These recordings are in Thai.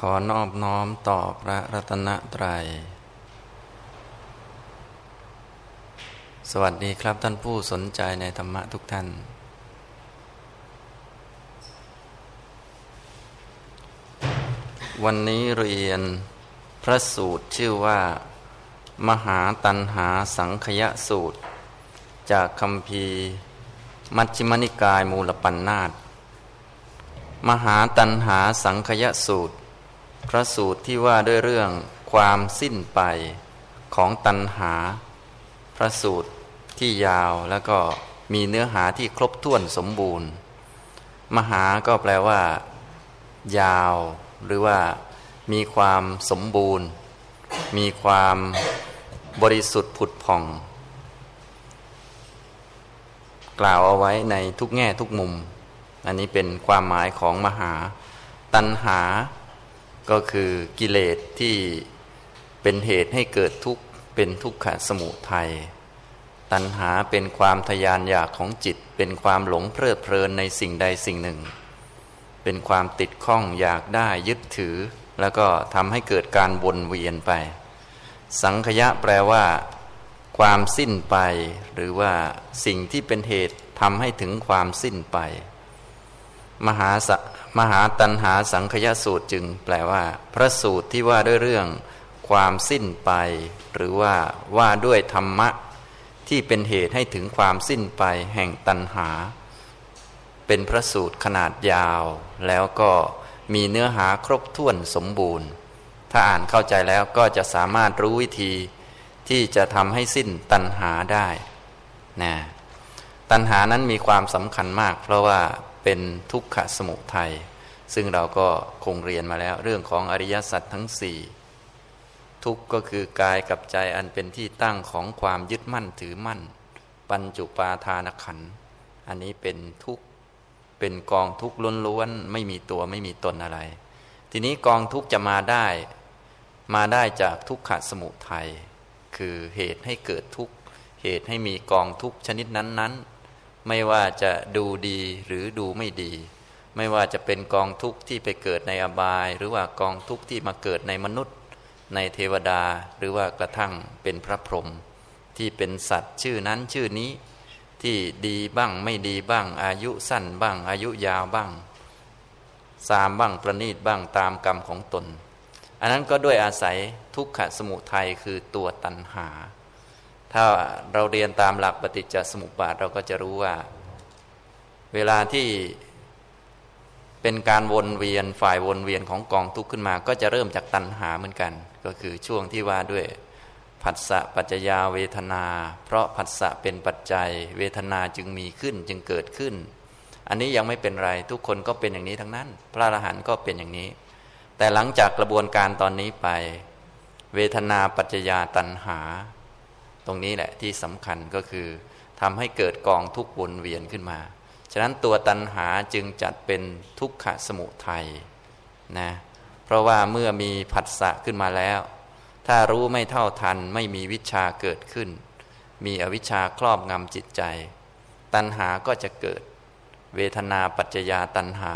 ขอนอบน้อมต่อพระรัตนตรัย สวัสดีครับท่านผู้สนใจในธรรมะทุกท่าน วันนี้เรียนพระสูตรชื่อว่า มหาตันหาสังคยสูตร จากคำพีมัชฌิมนิกายมูลปัญนาตมหาตันหาสังคยสูตร พระสูตรที่ว่าด้วยเรื่องความสิ้นไปของตันหา พระสูตรที่ยาวแล้วก็มีเนื้อหาที่ครบถ้วนสมบูรณ์ มหาก็แปลว่า ยาว หรือว่ามีความสมบูรณ์ มีความบริสุทธิ์ผุดผ่อง กล่าวเอาไว้ในทุกแง่ทุกมุม อันนี้เป็นความหมายของมหา ตัณหา ก็คือกิเลสที่เป็นเหตุให้เกิดทุกข์เป็นทุกขสมุทัยตัณหาเป็นความทยานอยากของจิต เป็นความหลงเพลิดเพลินในสิ่งใดสิ่งหนึ่ง เป็นความติดข้องอยากได้ยึดถือ แล้วก็ทำให้เกิดการวนเวียนไป สังขยะแปลว่า ความสิ้นไป หรือว่าสิ่งที่เป็นเหตุทำให้ถึงความสิ้นไป มหาส มหาตันหาสังคยสูตรจึงแปลว่า พระสูตรที่ว่าด้วยเรื่องความสิ้นไป หรือว่าว่าด้วยธรรมะที่เป็นเหตุให้ถึงความสิ้นไปแห่งตันหา เป็นพระสูตรขนาดยาว แล้วก็มีเนื้อหาครบถ้วนสมบูรณ์ ถ้าอ่านเข้าใจแล้วก็จะสามารถรู้วิธีที่จะทำให้สิ้นตันหาได้นะตันหานั้นมีความสำคัญมาก เพราะว่า เป็นทุกขสมุทัยซึ่งเราก็คงเรียนมาแล้ว เรื่องของอริยสัจทั้งสี่ทุกก็คือกายกับใจอันเป็นที่ตั้งของความยึดมั่นถือมั่น ปัญจุปาทานขัน อันนี้เป็นทุกเป็นกองทุกล้วนๆไม่มีตัวไม่มีตนอะไร ทีนี้กองทุกจะมาได้ มาได้จากทุกขสมุทัยคือเหตุให้เกิดทุกเหตุให้มีกองทุกชนิดนั้นๆ ไม่ว่าจะดูดีหรือดูไม่ดี ไม่ว่าจะเป็นกองทุกข์ที่ไปเกิดในอบาย หรือว่ากองทุกข์ที่มาเกิดในมนุษย์ ในเทวดาหรือว่ากระทั่งเป็นพระพรหมที่เป็นสัตว์ชื่อนั้นชื่อนี้ ที่ดีบ้างไม่ดีบ้าง อายุสั้นบ้าง อายุยาวบ้างสามบ้างประณีตบ้างตามกรรมของตน อันนั้นก็ด้วยอาศัยทุกขสมุทัยคือตัวตัณหา ถ้าเราเรียนตามหลักปฏิจจสมุปบาทเราก็จะรู้ว่า เวลาที่เป็นการวนเวียนฝ่ายวนเวียนของกองทุกข์ขึ้นมา ก็จะเริ่มจากตัณหาเหมือนกัน ก็คือช่วงที่ว่าด้วยผัสสะปัจจยาเวทนา เพราะผัสสะเป็นปัจจัย เวทนาจึงมีขึ้นจึงเกิดขึ้น อันนี้ยังไม่เป็นไรทุกคนก็เป็นอย่างนี้ทั้งนั้น พระอรหันต์ก็เป็นอย่างนี้ แต่หลังจากกระบวนการตอนนี้ไป เวทนาปัจจยาตัณหา ตรงนี้แหละที่สำคัญก็คือทำให้เกิดกองทุกวนเวียนขึ้นมา ฉะนั้นตัวตัณหาจึงจัดเป็นทุกขสมุทัยนะเพราะว่าเมื่อมีผัสสะขึ้นมาแล้ว ถ้ารู้ไม่เท่าทันไม่มีวิชาเกิดขึ้น มีอวิชชาครอบงำจิตใจ ตัณหาก็จะเกิด เวทนาปัจจยาตัณหา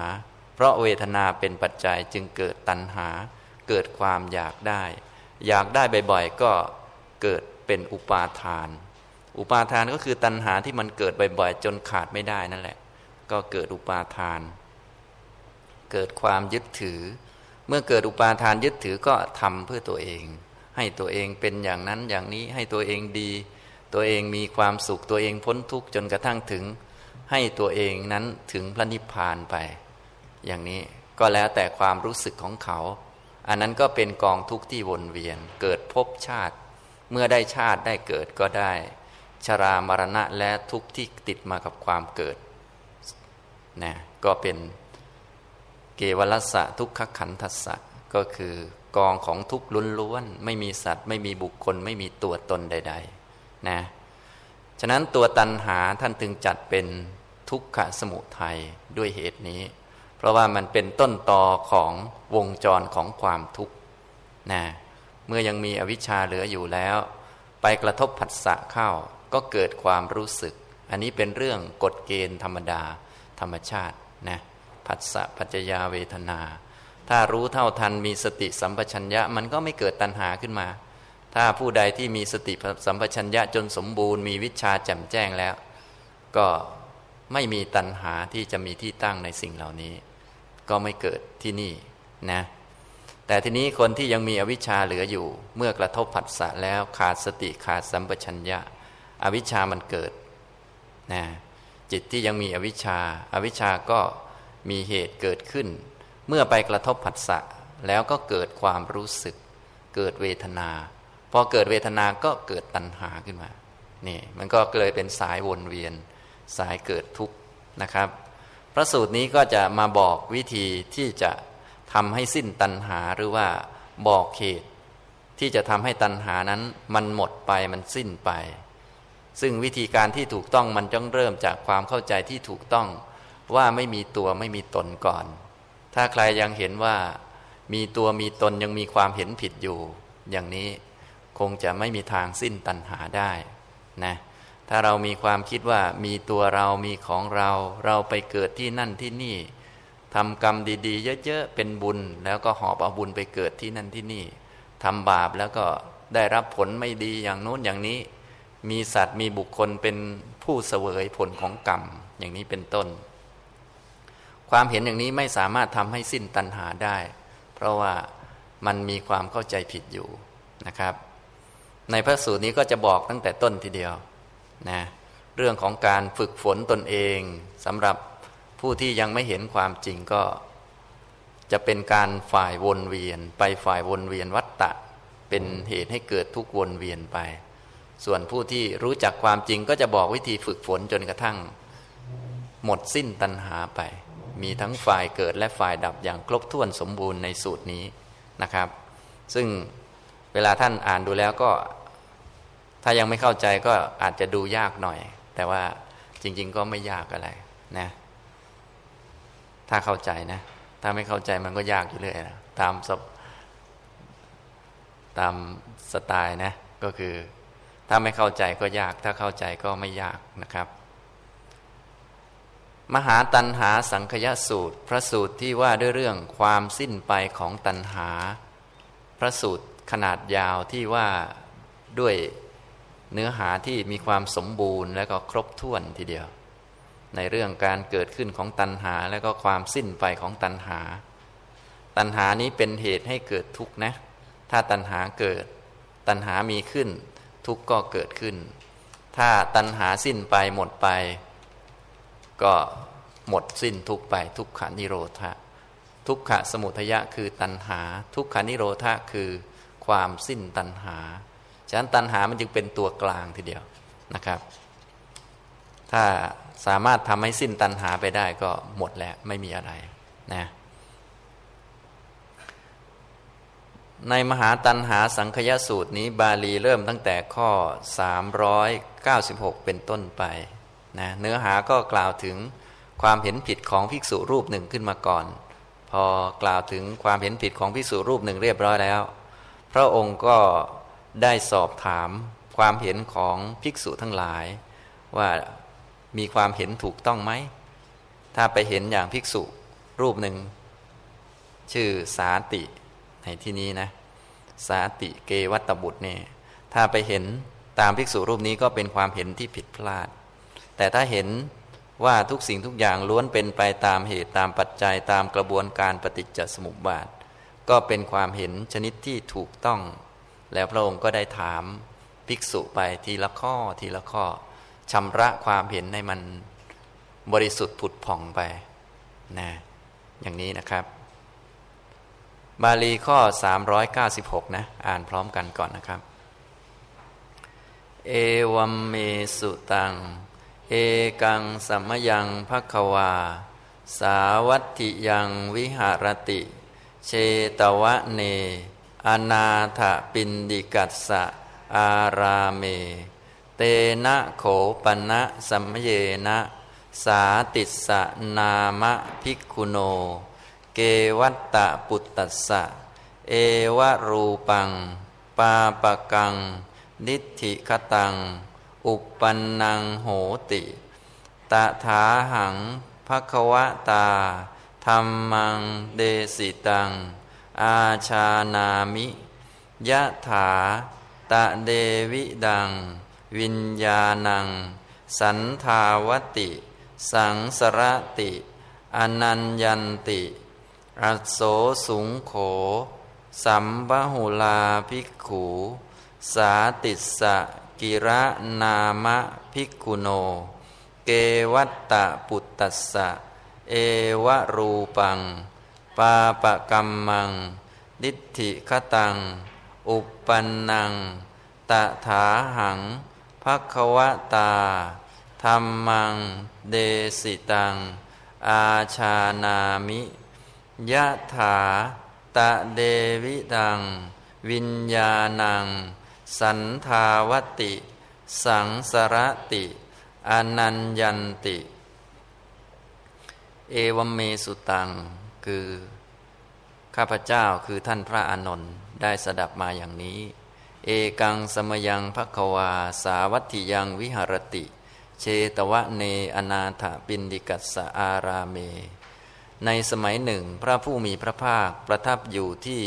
เพราะเวทนาเป็นปัจจัยจึงเกิดตัณหา เกิดความอยากได้ อยากได้บ่อยๆก็เกิด เป็นอุปาทาน อุปาทานก็คือตัณหาที่มันเกิดบ่อยๆจนขาดไม่ได้นั่นแหละ ก็เกิดอุปาทาน เกิดความยึดถือ เมื่อเกิดอุปาทานยึดถือก็ทำเพื่อตัวเอง ให้ตัวเองเป็นอย่างนั้นอย่างนี้ให้ตัวเองดี ตัวเองมีความสุขตัวเองพ้นทุกข์จนกระทั่งถึง ให้ตัวเองนั้นถึงพระนิพพานไป อย่างนี้ก็แล้วแต่ความรู้สึกของเขา อันนั้นก็เป็นกองทุกข์ที่วนเวียน เกิดภพชาติ เมื่อได้ชาติได้เกิดก็ได้ ชรามรณะและทุกข์ที่ติดมากับความเกิดนะก็เป็นเกวรสะทุกขขันทัสสะก็คือกองของทุกข์ล้วนๆไม่มีสัตว์ ไม่มีบุคคลไม่มีตัวตนใด ๆ นะ ฉะนั้นตัวตันหาท่านถึงจัดเป็นทุกขสมุทัยด้วยเหตุนี้ เพราะว่ามันเป็นต้นตอของวงจรของความทุกข์นะ เมื่อยังมีอวิชชาเหลืออยู่แล้ว ไปกระทบผัสสะเข้าก็เกิดความรู้สึก อันนี้เป็นเรื่องกฎเกณฑ์ธรรมดา ธรรมชาตินะผัสสะปัจจยาเวทนา ถ้ารู้เท่าทันมีสติสัมปชัญญะมันก็ไม่เกิดตัณหาขึ้นมา ถ้าผู้ใดที่มีสติสัมปชัญญะจนสมบูรณ์มีวิชาแจ่มแจ้งแล้ว ก็ไม่มีตัณหาที่จะมีที่ตั้งในสิ่งเหล่านี้ ก็ไม่เกิดที่นี่นะ แต่ทีนี้คนที่ยังมีอวิชชาเหลืออยู่ เมื่อกระทบผัสสะแล้วขาดสติขาดสัมปชัญญะ อวิชชามันเกิดนะจิตที่ยังมีอวิชชาอาวิชชาก็มีเหตุเกิดขึ้น เมื่อไปกระทบผัสสะแล้วก็เกิดความรู้สึก เกิดเวทนา พอเกิดเวทนาก็เกิดตัณหาขึ้นมานี่มันก็เลยเป็นสายวนเวียน สายเกิดทุกข์นะครับ พระสูตรนี้ก็จะมาบอกวิธีที่จะ ทำให้สิ้นตัณหาหรือว่าบอกเหตุที่จะทำให้ตัณหานั้นมันหมดไปมันสิ้นไป ซึ่งวิธีการที่ถูกต้องมันต้องเริ่มจากความเข้าใจที่ถูกต้องว่าไม่มีตัวไม่มีตนก่อน ถ้าใครยังเห็นว่ามีตัวมีตนยังมีความเห็นผิดอยู่ อย่างนี้คงจะไม่มีทางสิ้นตัณหาได้นะถ้าเรามีความคิดว่ามีตัวเรามีของเรา เราไปเกิดที่นั่นที่นี่ ทำกรรมดี ๆ เยอะๆเป็นบุญ แล้วก็หอบเอาบุญไปเกิดที่นั่นที่นี่ทำบาปแล้วก็ได้รับผลไม่ดีอย่างโน้นอย่างนี้ มีสัตว์มีบุคคลเป็นผู้เสวยผลของกรรมอย่างนี้เป็นต้น ความเห็นอย่างนี้ไม่สามารถทำให้สิ้นตัณหาได้ เพราะว่ามันมีความเข้าใจผิดอยู่นะครับ ในพระสูตรนี้ก็จะบอกตั้งแต่ต้นทีเดียวนะเรื่องของการฝึกฝนตนเองสำหรับ ผู้ที่ยังไม่เห็นความจริงก็ จะเป็นการฝ่ายวนเวียน ไปฝ่ายวนเวียนวัตตะ เป็นเหตุให้เกิดทุกวนเวียนไป ส่วนผู้ที่รู้จักความจริงก็จะบอกวิธีฝึกฝนจนกระทั่ง หมดสิ้นตัณหาไป มีทั้งฝ่ายเกิดและฝ่ายดับอย่างครบถ้วนสมบูรณ์ในสูตรนี้นะครับ ซึ่งเวลาท่านอ่านดูแล้วก็ ถ้ายังไม่เข้าใจก็อาจจะดูยากหน่อย แต่ว่าจริง ๆ ก็ไม่ยากอะไรนะ ถ้าเข้าใจนะ ถ้าไม่เข้าใจมันก็ยากอยู่เรื่อยนะตามสตามสไตล์นะ ก็คือ ถ้าไม่เข้าใจก็ยาก ถ้าเข้าใจก็ไม่ยากนะครับ มหาตันหาสังคยสูตร พระสูตรที่ว่าด้วยเรื่องความสิ้นไปของตันหา พระสูตรขนาดยาวที่ว่าด้วยเนื้อหาที่มีความสมบูรณ์และก็ครบถ้วนทีเดียว ในเรื่องการเกิดขึ้นของตัณหา และก็ความสิ้นไปของตัณหา ตัณหานี้เป็นเหตุให้เกิดทุกข์นะ ถ้าตัณหาเกิด ตัณหามีขึ้น ทุกข์ก็เกิดขึ้น ถ้าตัณหาสิ้นไปหมดไป ก็หมดสิ้นทุกไป ทุกขานิโรธะทุกขะสมุทยะคือตัณหา ทุกขานิโรธะคือความสิ้นตัณหา ฉะนั้นตัณหามันจึงเป็นตัวกลางทีเดียวนะครับ ถ้า สามารถทำให้สิ้นตัณหาไปได้ก็หมดแล้วไม่มีอะไรนะในมหาตันหาสังคยสูตรนี้บาลีเริ่มตั้งแต่ข้อ 396 เป็นต้นไปนะเนื้อหาก็กล่าวถึงความเห็นผิดของภิกษุรูปหนึ่งขึ้นมาก่อน พอกล่าวถึงความเห็นผิดของภิกษุรูปหนึ่งเรียบร้อยแล้ว พระองค์ก็ได้สอบถามความเห็นของภิกษุทั้งหลาย ว่า มีความเห็นถูกต้องไหม ถ้าไปเห็นอย่างภิกษุรูปหนึ่ง ชื่อสาติในที่นี้นะ สาติเกวัตบุตรเนี่ยถ้าไปเห็นตามภิกษุรูปนี้ก็เป็นความเห็นที่ผิดพลาด แต่ถ้าเห็นว่าทุกสิ่งทุกอย่างล้วนเป็นไปตามเหตุตามปัจจัยตามกระบวนการปฏิจจสมุปบาท ก็เป็นความเห็นชนิดที่ถูกต้อง แล้วพระองค์ก็ได้ถามภิกษุไปทีละข้อทีละข้อ ชำระความเห็นให้มันบริสุทธิ์ผุดผ่องไปนะอย่างนี้นะครับ บาลีข้อ 396 นะ อ่านพร้อมกันก่อนนะครับ เอวัมเมสุตัง เอกังสัมยังภควา สาวัตถิยังวิหารติ เชตวะเน อนาถปินดิกัสสะอาราเม เตนะโขปณะสัมเยนะ สาติสะนามะภิกุโน เกวัตตะปุตตสะ เอวรูปัง ปาปะกัง นิธิคตัง อุปปันนังโหติตถาหังภควตาธธรรมังเดสิตัง อาชานามิยะถาตะเดวิดัง วิญญาณัง สันทาวติ สังสรติ อนัญญันติอัโสสุงโข สัมบหุลาภิกขู สาติสะกิระนามะภิกขุโน เกวัตตะปุตตัสสะ เอวะรูปัง ปาปะกัมมัง ดิทธิคตัง อุปปันนัง ตถาหัง ภควตาธรรมัง เดสิตัง อาชานามิยะถาตะเดวิดัง วิญญาณัง สันทาวติ สังสรติ อนัญญันติ เอวเมสุตัง คือ ข้าพเจ้าคือท่านพระอานนท์ได้สดับมาอย่างนี้ เอกังสมยังภควา สาวัติยังวิหรติ เชตวะเนอนาถปินดิกัสอาราเม ในสมัยหนึ่งพระผู้มีพระภาคประทับอยู่ที่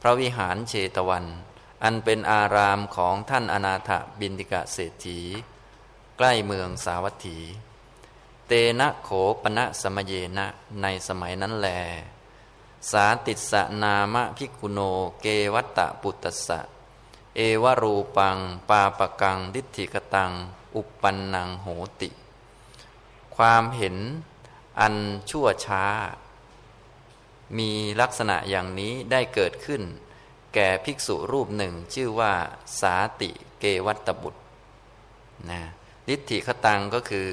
พระวิหารเชตวัน อันเป็นอารามของท่านอนาถบินติกะเศรษฐี ใกล้เมืองสาวัตถี เตนะโขปณะสมเยนะในสมัยนั้นแล สาติสนามะพิกุโนเกวัตตะปุตตสะ เอวรูปัง ปาปกัง ดิธิกตัง อุปปันนังโหติ ความเห็นอันชั่วช้า มีลักษณะอย่างนี้ได้เกิดขึ้น แก่ภิกษุรูปหนึ่งชื่อว่า สาติเกวัตบุตรนะลิธิคตังก็คือ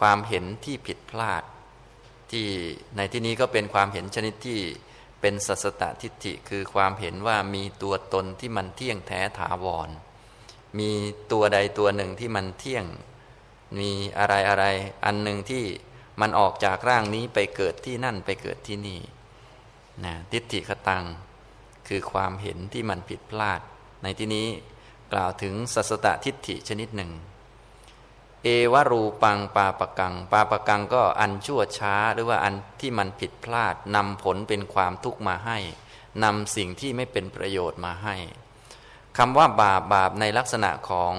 ความเห็นที่ผิดพลาด ที่ในที่นี้ก็เป็นความเห็นชนิดที่ เป็นสัสตทิฏฐิคือความเห็นว่ามีตัวตนที่มันเที่ยงแท้ถาวร มีตัวใดตัวหนึ่งที่มันเที่ยง มีอะไรอะไรอันหนึ่งที่มันออกจากร่างนี้ไปเกิดที่นั่นไปเกิดที่นี่นะทิฏฐิคตัง คือความเห็นที่มันผิดพลาด ในที่นี้กล่าวถึงสัสตทิฏฐิชนิดหนึ่ง เอวรูปังปาปกัง ปาปกังก็อันชั่วช้าหรือว่าอันที่มันผิดพลาดนำผลเป็นความทุกข์มาให้นำสิ่งที่ไม่เป็นประโยชน์มาให้คำว่าบาปบาปในลักษณะของ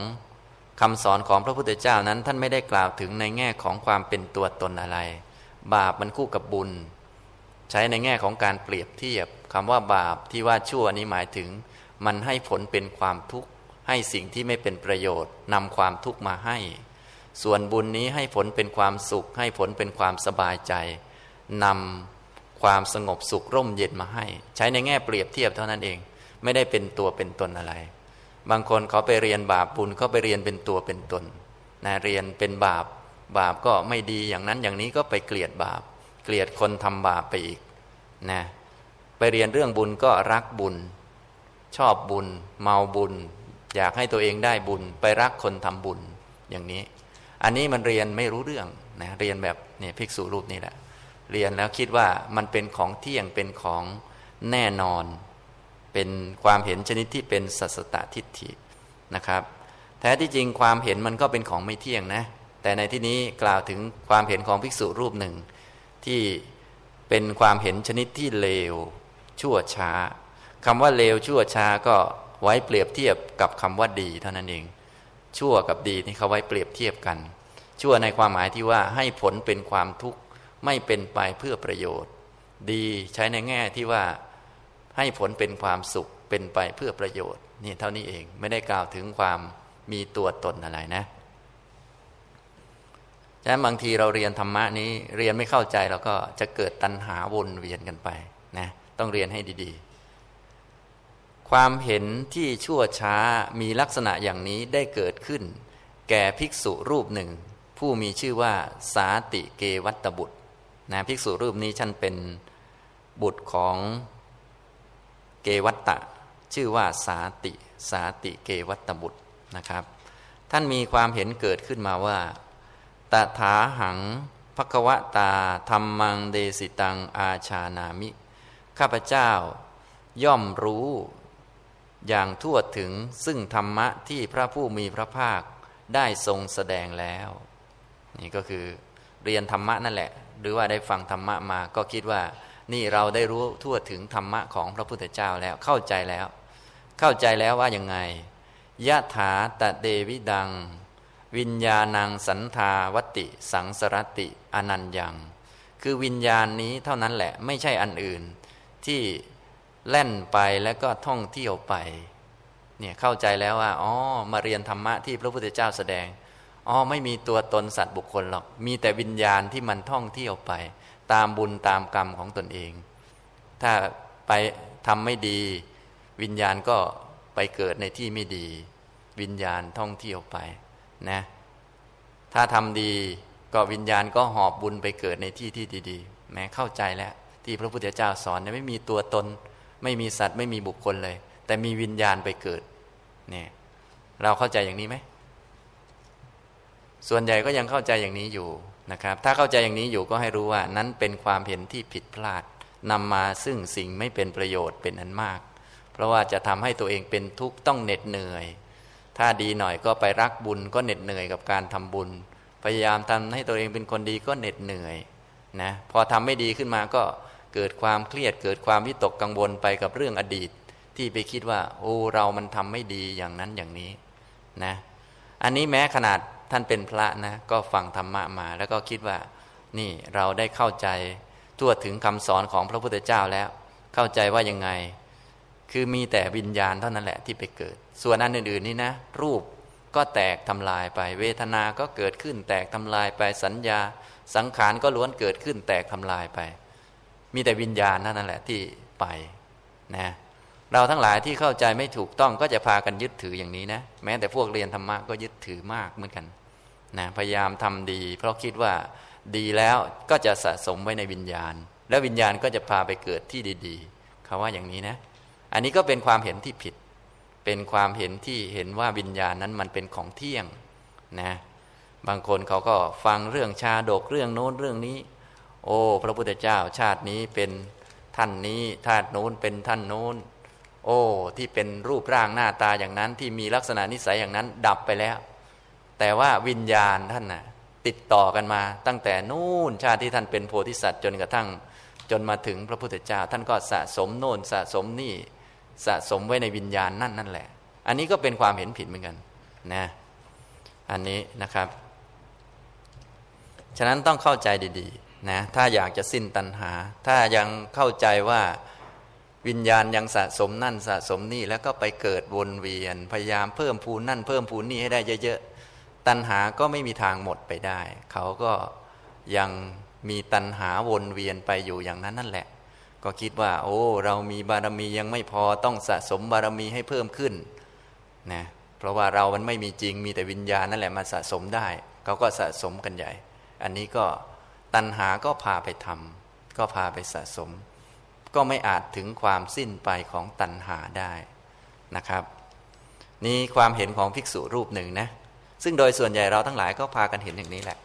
คำสอนของพระพุทธเจ้านั้น ท่านไม่ได้กล่าวถึงในแง่ของความเป็นตัวตนอะไร บาปมันคู่กับบุญ ใช้ในแง่ของการเปรียบเทียบคำว่าบาปที่ว่าชั่วนี้หมายถึง มันให้ผลเป็นความทุกข์ให้สิ่งที่ไม่เป็นประโยชน์นำความทุกข์มาให้ ส่วนบุญนี้ให้ผลเป็นความสุข ให้ผลเป็นความสบายใจนำความสงบสุขร่มเย็นมาให้ ใช้ในแง่เปรียบเทียบเท่านั้นเอง ไม่ได้เป็นตัวเป็นตนอะไร บางคนเขาไปเรียนบาปบุญเขาไปเรียนเป็นตัวเป็นตนนะเรียนเป็นบาป บาปก็ไม่ดีอย่างนั้นอย่างนี้ก็ไปเกลียดบาป เกลียดคนทำบาปไปอีกนะไปเรียนเรื่องบุญก็รักบุญ ชอบบุญ เมาบุญ อยากให้ตัวเองได้บุญ ไปรักคนทำบุญอย่างนี้ อันนี้มันเรียนไม่รู้เรื่องนะเรียนแบบเนี่ยภิกษุรูปนี้แหละ เรียนแล้วคิดว่ามันเป็นของเที่ยงเป็นของแน่นอน เป็นความเห็นชนิดที่เป็นสัสตตทิฏฐินะครับแท้ที่จริงความเห็นมันก็เป็นของไม่เที่ยงนะ แต่ในที่นี้กล่าวถึงความเห็นของภิกษุรูปหนึ่ง ที่เป็นความเห็นชนิดที่เลว ชั่วช้าคำว่าเลวชั่วช้าก็ไว้เปรียบเทียบกับคำว่าดีเท่านั้นเอง ชั่วกับดีนี่เขาไว้เปรียบเทียบกัน ชั่วในความหมายที่ว่าให้ผลเป็นความทุกข์ไม่เป็นไปเพื่อประโยชน์ ดีใช้ในแง่ที่ว่าให้ผลเป็นความสุขเป็นไปเพื่อประโยชน์นี่เท่านี้เองไม่ได้กล่าวถึงความมีตัวตนอะไรนะฉะนั้นบางทีเราเรียนธรรมะนี้เรียนไม่เข้าใจเราก็จะเกิดตัณหาวนเวียนกันไปนะต้องเรียนให้ดีๆ ความเห็นที่ชั่วช้ามีลักษณะอย่างนี้ได้เกิดขึ้น แก่ภิกษุรูปหนึ่ง ผู้มีชื่อว่าสาติเกวัตบุตรนะภิกษุรูปนี้ฉันเป็นบุตรของเกวัตตะ ชื่อว่าสาติ สาติเกวัตบุตรนะครับ ท่านมีความเห็นเกิดขึ้นมาว่าตถาหังภควตาธรรมังเดสิตังอาชานามิ ข้าพเจ้า ย่อมรู้ อย่างทั่วถึงซึ่งธรรมะที่พระผู้มีพระภาคได้ทรงแสดงแล้ว นี่ก็คือเรียนธรรมะนั่นแหละ หรือว่าได้ฟังธรรมะมาก็คิดว่า นี่เราได้รู้ทั่วถึงธรรมะของพระพุทธเจ้าแล้วเข้าใจแล้ว เข้าใจแล้วว่ายังไงยะถาตะเดวิดัง วิญญาณังสันทาวติ สังสรติอนันยัง คือวิญญาณนี้เท่านั้นแหละไม่ใช่อันอื่นที่ แล่นไปแล้วก็ท่องเที่ยวไป เนี่ยเข้าใจแล้วว่าอ๋อมาเรียนธรรมะที่พระพุทธเจ้าแสดงอ๋อไม่มีตัวตนสัตว์บุคคลหรอก มีแต่วิญญาณที่มันท่องเที่ยวไป ตามบุญตามกรรมของตนเอง ถ้าไปทำไม่ดี วิญญาณก็ไปเกิดในที่ไม่ดี วิญญาณท่องเที่ยวไปนะถ้าทำดีก็วิญญาณก็หอบบุญไปเกิดในที่ที่ดีๆแม้เข้าใจแล้ว ที่พระพุทธเจ้าสอนไม่มีตัวตน ไม่มีสัตว์ไม่มีบุคคลเลย แต่มีวิญญาณไปเกิดเนี่ยเราเข้าใจอย่างนี้ไหมส่วนใหญ่ก็ยังเข้าใจอย่างนี้อยู่นะครับ ถ้าเข้าใจอย่างนี้อยู่ก็ให้รู้ว่า นั้นเป็นความเห็นที่ผิดพลาดนำมาซึ่งสิ่งไม่เป็นประโยชน์เป็นอันมาก เพราะว่าจะทำให้ตัวเองเป็นทุกข์ต้องเหน็ดเหนื่อย ถ้าดีหน่อยก็ไปรักบุญก็เหน็ดเหนื่อยกับการทำบุญ พยายามทำให้ตัวเองเป็นคนดีก็เหน็ดเหนื่อยนะพอทำไม่ดีขึ้นมาก็ เกิดความเครียดเกิดความวิตกกังวลไปกับเรื่องอดีต ที่ไปคิดว่า โอ้เรามันทำไม่ดีอย่างนั้นอย่างนี้นะอันนี้แม้ขนาดท่านเป็นพระนะก็ฟังธรรมะมา แล้วก็คิดว่า นี่เราได้เข้าใจทั่วถึงคำสอนของพระพุทธเจ้าแล้ว เข้าใจว่ายังไง คือมีแต่วิญญาณเท่านั้นแหละที่ไปเกิด ส่วนอันอื่นๆนี่นะ รูปก็แตกทำลายไป เวทนาก็เกิดขึ้นแตกทำลายไปสัญญา สังขารก็ล้วนเกิดขึ้นแตกทำลายไป มีแต่วิญญาณนั่นแหละที่ไปนะเราทั้งหลายที่เข้าใจไม่ถูกต้องก็จะพากันยึดถืออย่างนี้นะแม้แต่พวกเรียนธรรมะก็ยึดถือมากเหมือนกันนะพยายามทำดี เพราะคิดว่าดีแล้วก็จะสะสมไว้ในวิญญาณ แล้ววิญญาณก็จะพาไปเกิดที่ดีๆเขาว่าอย่างนี้นะ อันนี้ก็เป็นความเห็นที่ผิด เป็นความเห็นที่เห็นว่าวิญญาณนั้นมันเป็นของเที่ยงนะบางคนเขาก็ฟังเรื่องชาดกเรื่องโน้นเรื่องนี้ โอ้ พระพุทธเจ้าชาตินี้เป็นท่านนี้ชาติโน้นเป็นท่านโน้น โอ้ ที่เป็นรูปร่างหน้าตาอย่างนั้นที่มีลักษณะนิสัยอย่างนั้นดับไปแล้ว แต่ว่าวิญญาณท่านนะ่ะติดต่อกันมาตั้งแต่นู่นชาติที่ท่านเป็นโพธิสัตว์จนกระทั่งจนมาถึงพระพุทธเจ้า ท่านก็สะสมโน่นสะสมนี่สะสมไว้ในวิญญาณนั่นนั่นแหละ อันนี้ก็เป็นความเห็นผิดเหมือนกันนะอันนี้นะครับ ฉะนั้นต้องเข้าใจดี ๆ นะถ้าอยากจะสิ้นตัณหา ถ้ายังเข้าใจว่าวิญญาณยังสะสมนั่นสะสมนี่แล้วก็ไปเกิดวนเวียน พยายามเพิ่มพูนนั่นเพิ่มพูนนี่ให้ได้เยอะๆตัณหาก็ไม่มีทางหมดไปได้ เขาก็ยังมีตัณหาวนเวียนไปอยู่อย่างนั้นนั่นแหละ ก็คิดว่า โอ้ เรามีบารมียังไม่พอต้องสะสมบารมีให้เพิ่มขึ้นนะเพราะว่าเรามันไม่มีจริงมีแต่วิญญาณนั่นแหละมาสะสมได้ เขาก็สะสมกันใหญ่ อันนี้ก็ ตัณหาก็พาไปทำก็พาไปสะสม ก็ไม่อาจถึงความสิ้นไปของตัณหาได้นะครับ นี่ความเห็นของภิกษุรูปหนึ่งนะ ซึ่งโดยส่วนใหญ่เราทั้งหลายก็พากันเห็นอย่างนี้แหละ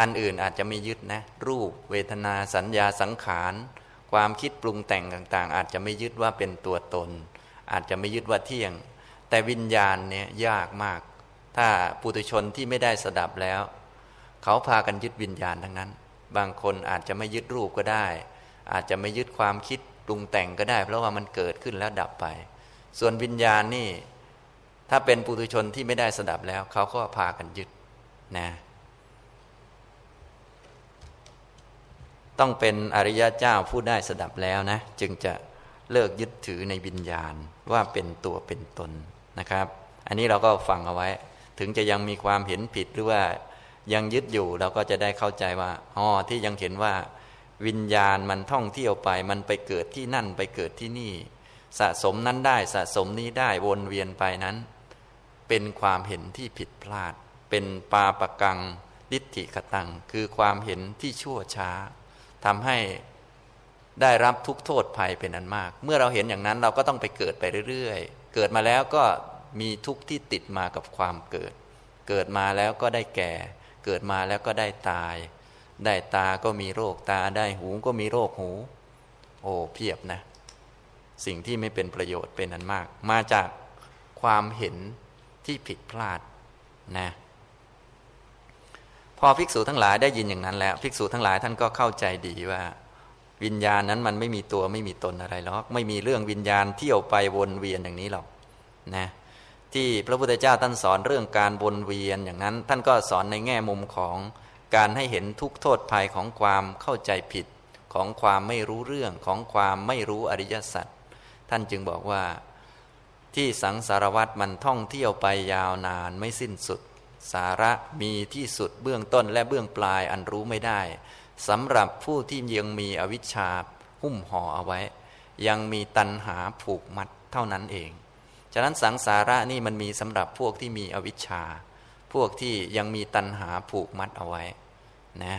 อันอื่นอาจจะไม่ยึดนะ รูป เวทนาสัญญาสังขาร ความคิดปรุงแต่งต่าง ๆ อาจจะไม่ยึดว่าเป็นตัวตน อาจจะไม่ยึดว่าเที่ยง แต่วิญญาณเนี่ยยากมาก ถ้าปุถุชนที่ไม่ได้สดับแล้ว เขาพากันยึดวิญญาณทั้งนั้น บางคนอาจจะไม่ยึดรูปก็ได้ อาจจะไม่ยึดความคิดปรุงแต่งก็ได้ เพราะว่ามันเกิดขึ้นแล้วดับไป ส่วนวิญญาณนี่ ถ้าเป็นปุถุชนที่ไม่ได้สดับแล้ว เขาก็พากันยึดนะต้องเป็นอริยะเจ้าผู้ได้สดับแล้วนะ จึงจะเลิกยึดถือในวิญญาณว่าเป็นตัวเป็นตนนะครับ อันนี้เราก็ฟังเอาไว้ ถึงจะยังมีความเห็นผิดหรือว่า ยังยึดอยู่เราก็จะได้เข้าใจว่าอ๋อที่ยังเห็นว่า วิญญาณมันท่องเที่ยวไป มันไปเกิดที่นั่นไปเกิดที่นี่ สะสมนั้นได้สะสมนี้ได้วนเวียนไปนั้น เป็นความเห็นที่ผิดพลาด เป็นปาปกังดิฐิขตัง คือความเห็นที่ชั่วช้าทำให้ได้รับทุกโทษภัยเป็นอันมาก เมื่อเราเห็นอย่างนั้นเราก็ต้องไปเกิดไปเรื่อยๆ เกิดมาแล้วก็มีทุกข์ที่ติดมากับความเกิด เกิดมาแล้วก็ได้แก่ เกิดมาแล้วก็ได้ตาย ได้ตาก็มีโรคตาได้หูก็มีโรคหู โอ้เพียบนะ สิ่งที่ไม่เป็นประโยชน์เป็นอันมาก มาจากความเห็นที่ผิดพลาดนะพอภิกษุทั้งหลายได้ยินอย่างนั้นแล้ว ภิกษุทั้งหลายท่านก็เข้าใจดีว่า วิญญาณนั้นมันไม่มีตัวไม่มีตนอะไรหรอกไม่มีเรื่องวิญญาณเที่ยวไปวนเวียนอย่างนี้หรอกนะ ที่พระพุทธเจ้าท่านสอนเรื่องการวนเวียนอย่างนั้น ท่านก็สอนในแง่มุมของการให้เห็นทุกโทษภัยของความเข้าใจผิดของความไม่รู้เรื่องของความไม่รู้อริยสัจท่านจึงบอกว่าที่สังสารวัตรมันท่องเที่ยวไปยาวนานไม่สิ้นสุด สาระมีที่สุดเบื้องต้นและเบื้องปลายอันรู้ไม่ได้สำหรับผู้ที่ยังมีอวิชชาหุ้มห่อเอาไว้ ยังมีตัณหาผูกมัดเท่านั้นเอง ฉะนั้นสังสาระนี่มันมีสำหรับพวกที่มีอวิชชา พวกที่ยังมีตัณหาผูกมัดเอาไว้นะ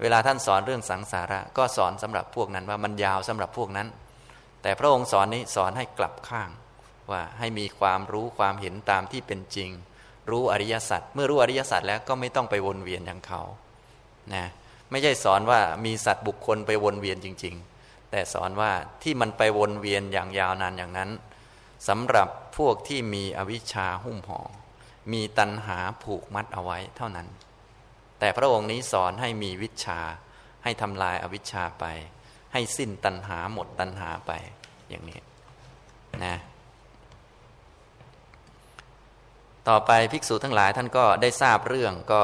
เวลาท่านสอนเรื่องสังสาระก็สอนสำหรับพวกนั้นว่ามันยาวสำหรับพวกนั้น แต่พระองค์สอนนี้สอนให้กลับข้าง ว่าให้มีความรู้ความเห็นตามที่เป็นจริง รู้อริยสัจเมื่อรู้อริยสัจแล้วก็ไม่ต้องไปวนเวียนอย่างเขานะไม่ใช่สอนว่ามีสัตว์บุคคลไปวนเวียนจริง ๆ แต่สอนว่าที่มันไปวนเวียนอย่างยาวนานอย่างนั้น สำหรับพวกที่มีอวิชชาหุ้มห่อมีตัณหาผูกมัดเอาไว้เท่านั้น แต่พระองค์นี้สอนให้มีวิชา ให้ทำลายอวิชชาไป ให้สิ้นตัณหาหมดตัณหาไปอย่างนี้นะต่อไปภิกษุทั้งหลายท่านก็ได้ทราบเรื่องก็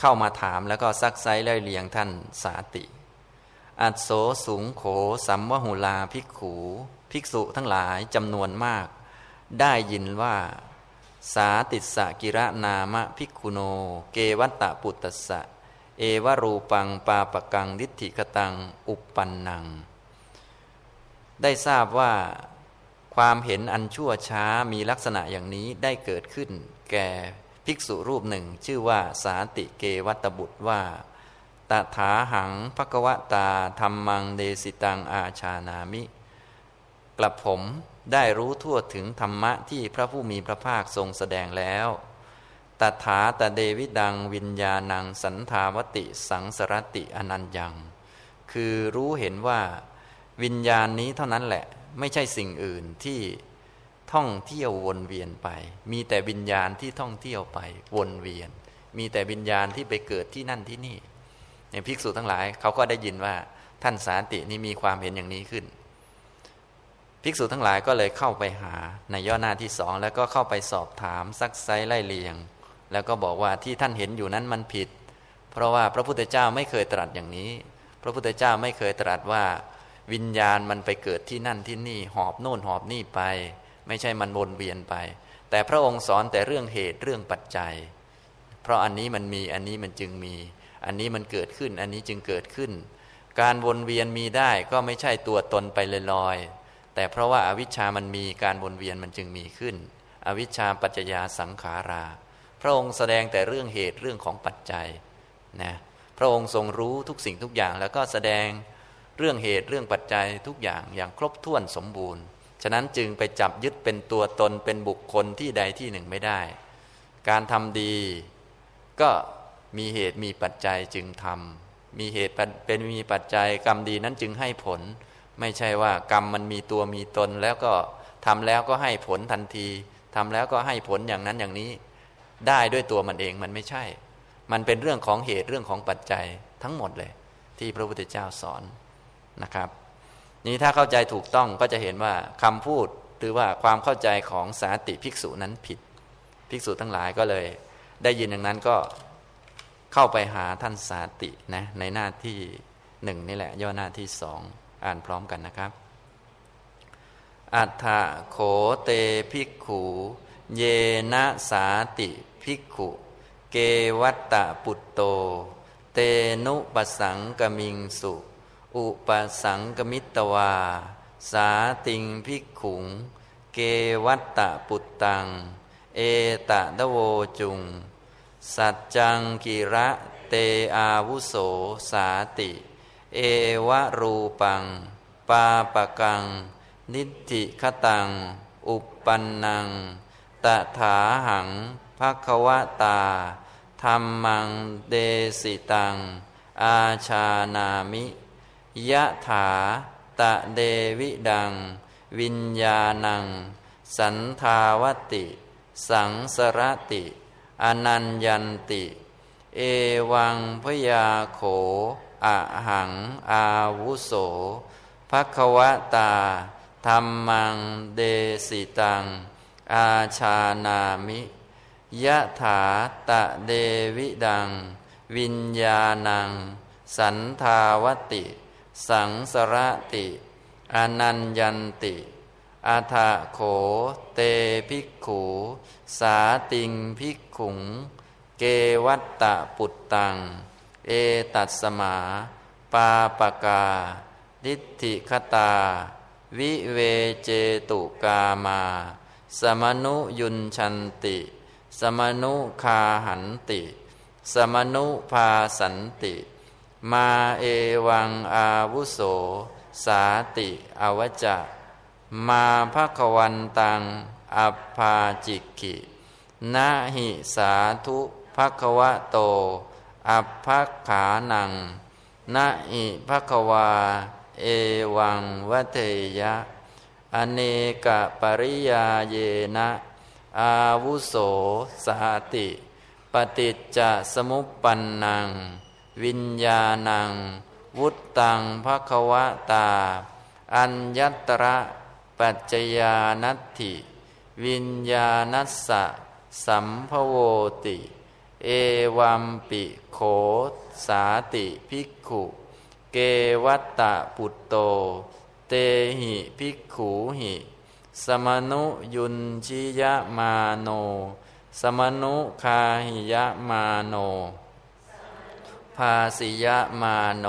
เข้ามาถามแล้วก็ซักไซไล่เลียงท่านสาติ อัโสสูงโขสัมวหุลาภิกขู ภิกษุทั้งหลายจำนวนมาก ได้ยินว่า สาติสกิระนามะภิกขุโน เกวัตตะปุตตสะ เอวรูปังปาปกังดิธิกตัง อุปปันนัง ได้ทราบว่า ความเห็นอันชั่วช้ามีลักษณะอย่างนี้ได้เกิดขึ้น แก่ภิกษุรูปหนึ่งชื่อว่าสาติเกวัตบุตรว่า ตถาหังภกวตาธรรมังเดสิตังอาชานามิ กลับผมได้รู้ทั่วถึงธรรมะที่พระผู้มีพระภาคทรงแสดงแล้ว ตถาตเดวิดังวิญญาณังสันทาวติสังสรติอนันยัง คือรู้เห็นว่า วิญญาณนี้เท่านั้นแหละ ไม่ใช่สิ่งอื่นที่ท่องเที่ยววนเวียนไป มีแต่วิญญาณที่ท่องเที่ยวไปวนเวียน มีแต่วิญญาณที่ไปเกิดที่นั่นที่นี่ ในภิกษุทั้งหลายเขาก็ได้ยินว่าท่านสาตินี่มีความเห็นอย่างนี้ขึ้น ภิกษุทั้งหลายก็เลยเข้าไปหาในย่อหน้าที่สองแล้วก็เข้าไปสอบถามซักไซไล่เลียง แล้วก็บอกว่าที่ท่านเห็นอยู่นั้นมันผิด เพราะว่าพระพุทธเจ้าไม่เคยตรัสอย่างนี้ พระพุทธเจ้าไม่เคยตรัสว่า วิญญาณมันไปเกิดที่นั่นที่นี่หอบโน่นหอบนี่ไป ไม่ใช่มันวนเวียนไป แต่พระองค์สอนแต่เรื่องเหตุเรื่องปัจจัย เพราะอันนี้มันมีอันนี้มันจึงมี อันนี้มันเกิดขึ้น อันนี้จึงเกิดขึ้น การวนเวียนมีได้ก็ไม่ใช่ตัวตนไปลอยๆแต่เพราะว่าอาวิชชามันมีการวนเวียนมันจึงมีขึ้น อวิชชาปัจจยาสังขารา พระองค์แสดงแต่เรื่องเหตุเรื่องของปัจจัยนะพระองค์ทรงรู้ทุกสิ่งทุกอย่างแล้วก็แสดงเรื่องเหตุเรื่องปัจจัยทุกอย่างอย่างครบถ้วนสมบูรณ์ ฉะนั้นจึงไปจับยึดเป็นตัวตนเป็นบุคคลที่ใดที่หนึ่งไม่ได้ การทำดีก็ มีเหตุมีปัจจัยจึงทำมีเหตุเป็นมีปัจจัยกรรมดีนั้นจึงให้ผล ไม่ใช่ว่ากรรมมันมีตัวมีตนแล้วก็ทำแล้วก็ให้ผลทันทีทำแล้วก็ให้ผลอย่างนั้นอย่างนี้ ได้ด้วยตัวมันเองมันไม่ใช่ มันเป็นเรื่องของเหตุเรื่องของปัจจัยทั้งหมดเลย ที่พระพุทธเจ้าสอนนะครับ นี้ถ้าเข้าใจถูกต้องก็จะเห็นว่าคำพูดหรือว่าความเข้าใจของสาติภิกษุนั้นผิด ภิกษุทั้งหลายก็เลย ได้ยินอย่างนั้นก็ เข้าไปหาท่านสาตินะในหน้าที่หนึ่งนี่แหละ ย่อหน้าที่สองอ่านพร้อมกันนะครับ อัฏฐโขเตภิกขู เยนะสาติภิกขุ เกวัตตะปุตโต เตนุปสังกมิงสุ อุปสังกมิตวา สาติงภิกขุง เกวัตตะปุตตัง เอตะดโวจุง สัจจังกิระเตอาวุโสสาติ เอวะรูปัง ปาปะกัง นิติคตัง อุปปันนัง ตถาหังภควตาธรรมังเดสิตัง อาชานามิยะถาตะเดวิดัง วิญญาณัง สันทาวติ สังสรติ อนัญญันติ เอวังพยาโขอะหัง อาวุโสภควตาธรรมังเดสิตัง อาชานามิยะถาตะเดวิดัง วิญญาณัง สันทาวติ สังสระติ อนัญญันติ อาทะโข เตภิกขู สาติงภิกขุง เกวัตตะปุตตัง เอตัสมา ปาปกา ดิธิคตา วิเวเจตุกามา สมนุยุนชันติ สมนุคาหันติ สมนุภาสันติ มาเอวังอาวุโส สาติอวจะ มาภควันตังอัปพาจิกินาหิสาธุภควะโต อัปภขานังนาหิภควา เอวังวเทยะ อเนกปริยาเยนะ อาวุโสสาติ ปฏิจจสมุปปันนัง วิญญาณัง วุตตังภควตา อัญญตระ ปัจจยานัตถิ วิญญาณัสสะ สัมภโวติ เอวัมปิโขสาติภิกขุ เกวัตตะปุตโต เตหิภิกขูหิ สมนุยุนชิยะมาโน สมนุคาหิยะมาโน ภาสิยะมาโน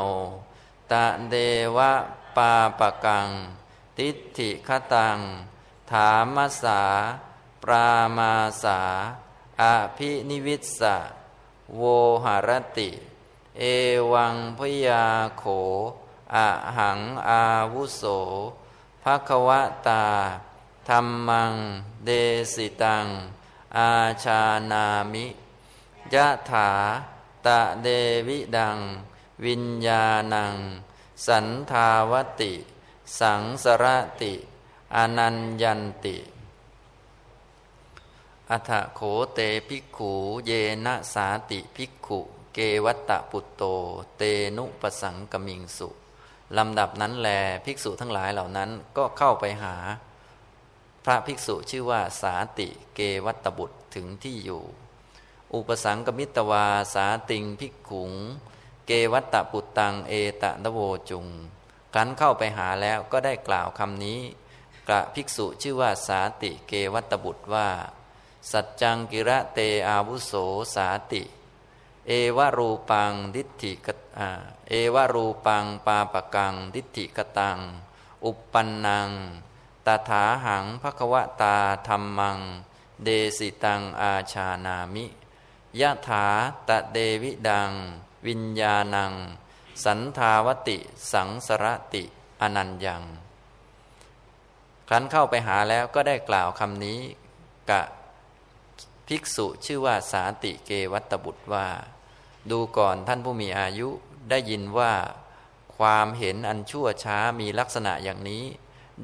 ตะเดวะปาปะกัง ทิฏฐิคตัง ถามสา ปรามาสาอภินิวิสสะโวหารติ เอวังพยาโขอะหังอาวุโสภควตาธรรมัง เดสิตัง อาชานามิยะถาตะเดวิดัง วิญญาณัง สันทาวติ สังสรติอนัญญันติอัฐโขเตภิกขูเยนะสาติภิกขุ เกวัตตะปุตโต เตนุปสังกมิงสุลำดับนั้นแลภิกษุทั้งหลายเหล่านั้นก็เข้าไปหา พระภิกษุชื่อว่าสาติเกวัตบุตรถึงที่อยู่ อุปสังกมิตวาสาติงภิกขุง เกวัตตปุตตังเอตะนโวจุง ครั้นเข้าไปหาแล้วก็ได้กล่าวคำนี้กระภิกษุชื่อว่าสาติเกวัตบุตรว่า สัจจังกิระเตอาวุโสสาติ เอวารูปังดิฏฐิกเอวารูปังปาปกังดิฏฐิกตัง อุปปันนังตถาหังภควตาธรรมัง เดสิตังอาชานามิยะถาตะเดวิดัง วิญญาณัง สันทาวติ สังสรติ อนันยังครั้นเข้าไปหาแล้วก็ได้กล่าวคำนี้กะภิกษุชื่อว่าสาติเกวัตบุตรว่า ดูก่อนท่านผู้มีอายุได้ยินว่า ความเห็นอันชั่วช้ามีลักษณะอย่างนี้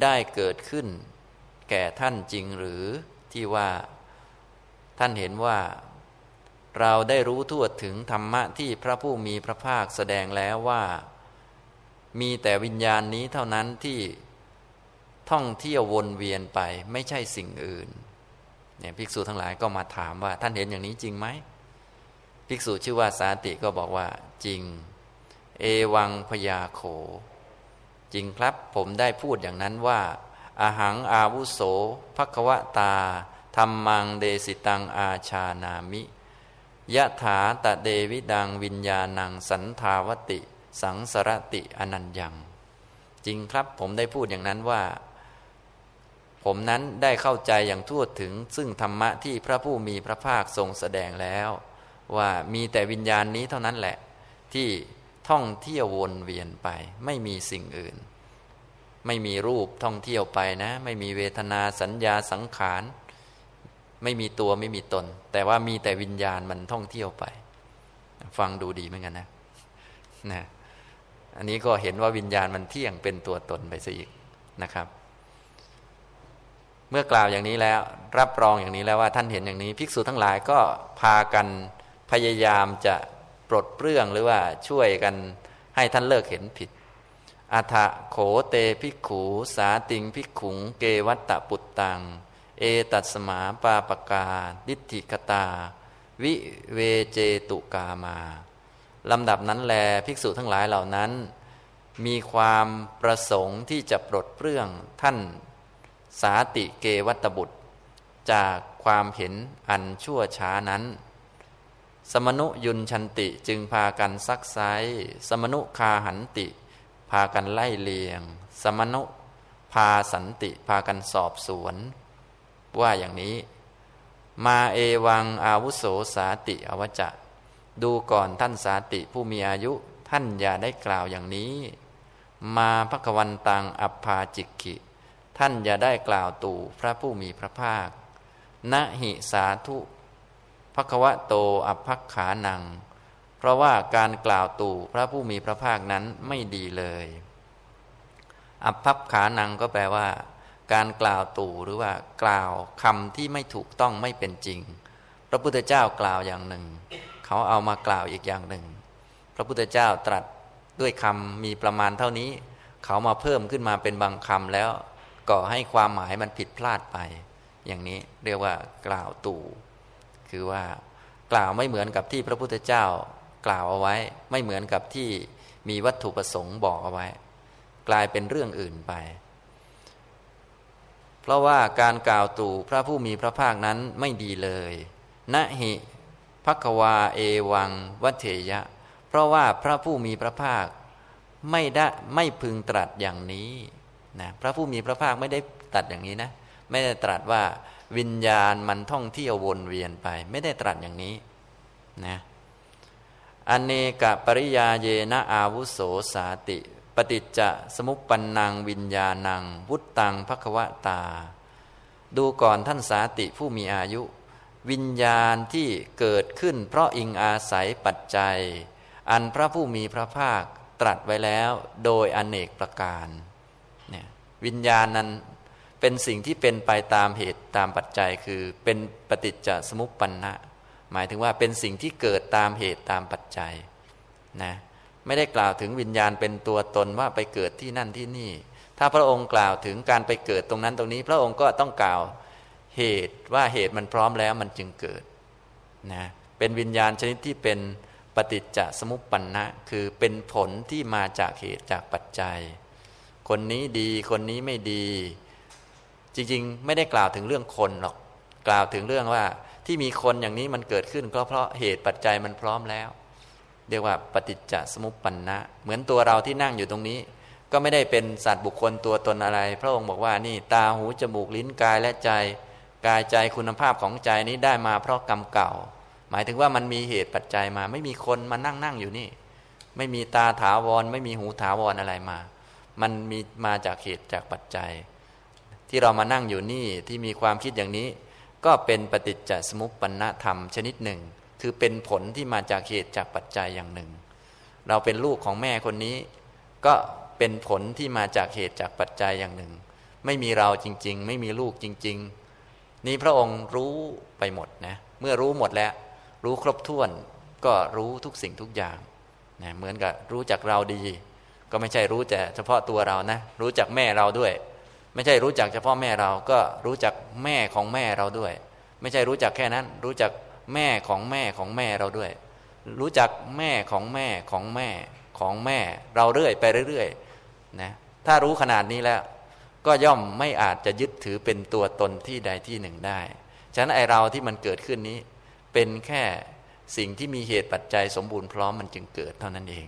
ได้เกิดขึ้น แก่ท่านจริงหรือที่ว่า ท่านเห็นว่า เราได้รู้ทั่วถึงธรรมะที่พระผู้มีพระภาคแสดงแล้วว่า มีแต่วิญญาณนี้เท่านั้นที่ท่องเที่ยววนเวียนไปไม่ใช่สิ่งอื่นเนี่ยภิกษุทั้งหลายก็มาถามว่า ท่านเห็นอย่างนี้จริงไหมภิกษุชื่อว่าสาติก็บอกว่า จริง เอวังพยาโข จริงครับผมได้พูดอย่างนั้นว่าอาหังอาวุโสภควตาธรรมังเดสิตังอาชานามิ ยะถาตะเดวิดังวิญญาณังสันทาวติ สังสรติอนันยัง จริงครับผมได้พูดอย่างนั้นว่า ผมนั้นได้เข้าใจอย่างทั่วถึง ซึ่งธรรมะที่พระผู้มีพระภาคทรงแสดงแล้ว ว่ามีแต่วิญญาณนี้เท่านั้นแหละ ที่ท่องเที่ยววนเวียนไป ไม่มีสิ่งอื่น ไม่มีรูปท่องเที่ยวไปนะ ไม่มีเวทนาสัญญาสังขาร ไม่มีตัวไม่มีตน แต่ว่ามีแต่วิญญาณมันท่องเที่ยวไป ฟังดูดีเหมือนกันนะนะอันนี้ก็เห็นว่าวิญญาณมันเที่ยงเป็นตัวตนไปซะอีกนะครับ เมื่อกล่าวอย่างนี้แล้ว รับรองอย่างนี้แล้วว่าท่านเห็นอย่างนี้ ภิกษุทั้งหลายก็พากันพยายามจะปลดเปลื้องหรือว่าช่วยกันให้ท่านเลิกเห็นผิดอัฐโขเตภิกขูสาติงภิกขุง เกวัตตะปุตตัง เอตัสมาปาปกาดิธิกตา วิเวเจตุกามาลำดับนั้นแลภิกษุทั้งหลายเหล่านั้น มีความประสงค์ที่จะปลดเปลื้องท่าน สาติเกวัตบุตร จากความเห็นอันชั่วช้านั้น สมนุยุนชันติจึงพากันซักไซสมนุคาหันติ พากันไล่เลียง สมนุพาสันติพากันสอบสวน ว่าอย่างนี้ มาเอวังอาวุโสสาติอวจะ ดูก่อนท่านสาติผู้มีอายุท่านอย่าได้กล่าวอย่างนี้ มาพระกวันตังอัปพาจิกขิ ท่านอย่าได้กล่าวตู่พระผู้มีพระภาคณหิสาธุภควะโตอัภักขานัง เพราะว่าการกล่าวตู่พระผู้มีพระภาคนั้นไม่ดีเลย อับพับขานังก็แปลว่า การกล่าวตู่หรือว่ากล่าวคำที่ไม่ถูกต้องไม่เป็นจริง พระพุทธเจ้ากล่าวอย่างหนึ่ง เขาเอามากล่าวอีกอย่างหนึ่ง พระพุทธเจ้าตรัสด้วยคำมีประมาณเท่านี้ เขามาเพิ่มขึ้นมาเป็นบางคำแล้วก่อให้ความหมายมันผิดพลาดไป อย่างนี้เรียกว่ากล่าวตู่ คือว่ากล่าวไม่เหมือนกับที่พระพุทธเจ้ากล่าวเอาไว้ ไม่เหมือนกับที่มีวัตถุประสงค์บอกเอาไว้ กลายเป็นเรื่องอื่นไป เพราะว่าการกล่าวตู่พระผู้มีพระภาคนั้นไม่ดีเลยนะหิพักวาเอวังวัเถยะ เพราะว่าพระผู้มีพระภาคไม่ได้ไม่พึงตรัสอย่างนี้นะพระผู้มีพระภาคไม่ได้ตรัสอย่างนี้นะ ไม่ได้ตรัสว่าวิญญาณมันท่องเที่ยววนเวียนไป ไม่ได้ตรัสอย่างนี้นะอเนกปริยาเยนะอาวุโสสาติ ปฏิจจสมุปปันนางวิญญาณัง วุตตังภควตา ดูก่อนท่านสาติผู้มีอายุ วิญญาณที่เกิดขึ้น เพราะอิงอาศัยปัจจัย อันพระผู้มีพระภาคตรัสไว้แล้ว โดยอเนกประการเนี่ยวิญญาณนั้นเป็นสิ่งที่เป็นไปตามเหตุตามปัจจัย คือเป็นปฏิจจสมุปปันนะหมายถึงว่าเป็นสิ่งที่เกิดตามเหตุตามปัจจัยนะ ไม่ได้กล่าวถึงวิญญาณเป็นตัวตนว่าไปเกิดที่นั่นที่นี่ ถ้าพระองค์กล่าวถึงการไปเกิดตรงนั้นตรงนี้ พระองค์ก็ต้องกล่าวเหตุว่าเหตุมันพร้อมแล้วมันจึงเกิดนะเป็นวิญญาณชนิดที่เป็นปฏิจจสมุปปนนะคือเป็นผลที่มาจากเหตุจากปัจจัย คนนี้ดีคนนี้ไม่ดี จริงๆ ไม่ได้กล่าวถึงเรื่องคนหรอก กล่าวถึงเรื่องว่าที่มีคนอย่างนี้มันเกิดขึ้นก็เพราะเหตุปัจจัยมันพร้อมแล้ว เรียกว่าปฏิจจสมุปปันนะ เหมือนตัวเราที่นั่งอยู่ตรงนี้ ก็ไม่ได้เป็นสัตว์บุคคลตัวตนอะไร พระองค์บอกว่านี่ตาหูจมูกลิ้นกายและใจ กายใจคุณภาพของใจนี้ได้มาเพราะกรรมเก่า หมายถึงว่ามันมีเหตุปัจจัยมา ไม่มีคนมานั่งนั่งอยู่นี่ ไม่มีตาถาวร ไม่มีหูถาวรอะไรมา มันมีมาจากเหตุจากปัจจัย ที่เรามานั่งอยู่นี่ที่มีความคิดอย่างนี้ ก็เป็นปฏิจจสมุปปนธรรมชนิดหนึ่ง คือเป็นผลที่มาจากเหตุจากปัจจัยอย่างหนึ่ง เราเป็นลูกของแม่คนนี้ ก็เป็นผลที่มาจากเหตุจากปัจจัยอย่างหนึ่ง ไม่มีเราจริง ๆ ไม่มีลูกจริง ๆ นี่พระองค์รู้ไปหมดนะเมื่อรู้หมดแล้ว รู้ครบถ้วนก็รู้ทุกสิ่งทุกอย่างนะเหมือนกับรู้จักเราดี ก็ไม่ใช่รู้แต่เฉพาะตัวเรานะ รู้จักแม่เราด้วย ไม่ใช่รู้จักเฉพาะแม่เราก็รู้จักแม่ของแม่เราด้วย ไม่ใช่รู้จักแค่นั้น รู้จัก แม่ของแม่ของแม่เราด้วย รู้จักแม่ของแม่ของแม่ของแม่ เราเรื่อยไปเรื่อยๆนะถ้ารู้ขนาดนี้แล้ว ก็ย่อมไม่อาจจะยึดถือเป็นตัวตนที่ใดที่หนึ่งได้ ฉะนั้นไอเราที่มันเกิดขึ้นนี้ เป็นแค่สิ่งที่มีเหตุปัจจัยสมบูรณ์พร้อมมันจึงเกิดเท่านั้นเอง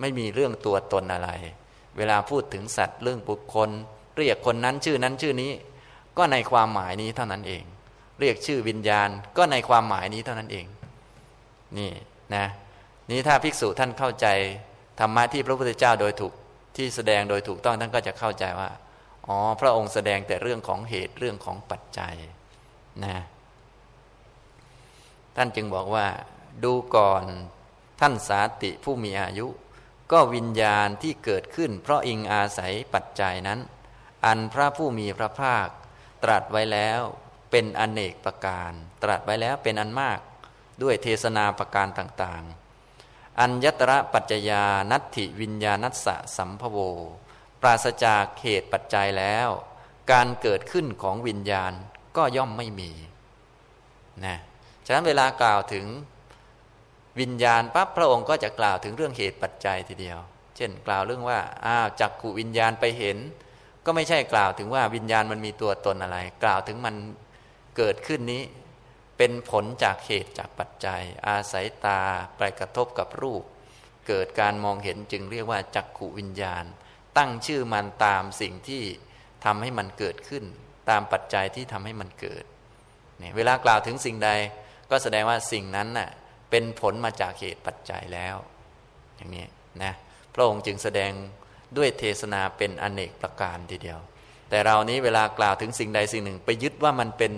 ไม่มีเรื่องตัวตนอะไร เวลาพูดถึงสัตว์เรื่องบุคคล เรียกคนนั้นชื่อนั้นชื่อนี้ ก็ในความหมายนี้เท่านั้นเอง เรียกชื่อวิญญาณ ก็ในความหมายนี้เท่านั้นเอง นี่นะนี้ถ้าภิกษุท่านเข้าใจธรรมะที่พระพุทธเจ้าโดยถูกที่แสดงโดยถูกต้องท่านก็จะเข้าใจว่าอ๋อพระองค์แสดงแต่เรื่องของเหตุเรื่องของปัจจัยนะท่านจึงบอกว่าดูก่อนท่านสาติผู้มีอายุ ก็วิญญาณที่เกิดขึ้น เพราะอิงอาศัยปัจจัยนั้น อันพระผู้มีพระภาค ตรัสไว้แล้ว เป็นอนเนกประการ ตรัสไว้แล้วเป็นอันมากด้วยเทศนาประการต่างๆ อัญญตระปัจจยานัตถิวิญญาณัสสะสัมภโว ปราศจากเหตุปัจจัยแล้ว การเกิดขึ้นของวิญญาณก็ย่อมไม่มีนะฉะนั้นเวลากล่าวถึงวิญญาณปั๊บพระองค์ก็จะกล่าวถึงเรื่องเหตุปัจจัยทีเดียว เช่น กล่าวเรื่องว่าอ้าวจักขุวิญญาณไปเห็น ก็ไม่ใช่กล่าวถึงว่าวิญญาณมันมีตัวตนอะไร กล่าวถึงมัน เกิดขึ้นนี้ เป็นผลจากเหตุจากปัจจัย อาศัยตาไปกระทบกับรูป เกิดการมองเห็นจึงเรียกว่าจักขุวิญญาณ ตั้งชื่อมันตามสิ่งที่ทำให้มันเกิดขึ้น ตามปัจจัยที่ทำให้มันเกิดเนี่ยเวลากล่าวถึงสิ่งใด ก็แสดงว่าสิ่งนั้นน่ะเป็นผลมาจากเหตุปัจจัยแล้ว อย่างนี้นะพระองค์จึงแสดงด้วยเทศนาเป็นอนเนกประการทีเดียว แต่เรานี้เวลากล่าวถึงสิ่งใดสิ่งหนึ่ง ไปยึดว่ามันเป็น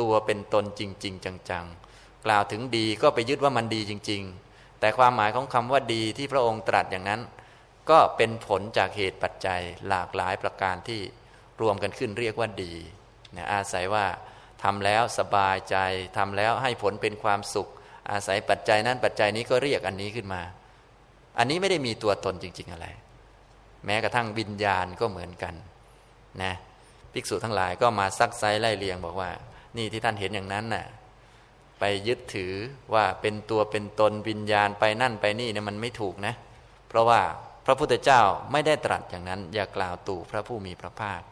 ตัวเป็นตนจริง ๆ จังๆ กล่าวถึงดีก็ไปยึดว่ามันดีจริง ๆ แต่ความหมายของคำว่าดีที่พระองค์ตรัสอย่างนั้น ก็เป็นผลจากเหตุปัจจัยหลากหลายประการที่รวมกันขึ้นเรียกว่าดีนี่ยอาศัยว่าทำแล้วสบายใจทำแล้วให้ผลเป็นความสุข อาศัยปัจจัยนั้นปัจจัยนี้ก็เรียกอันนี้ขึ้นมา อันนี้ไม่ได้มีตัวตนจริง ๆอะไร แม้กระทั่งวิญญาณก็เหมือนกันนะภิกษุทั้งหลายก็มาซักไซไล่เลียงบอกว่า นี่ที่ท่านเห็นอย่างนั้นน่ะไปยึดถือว่าเป็นตัวเป็นตนวิญญาณไปนั่นไปนี่เนี่ยมันไม่ถูกนะ เพราะว่าพระพุทธเจ้าไม่ได้ตรัสอย่างนั้น อย่ากล่าวตู่พระผู้มีพระภาค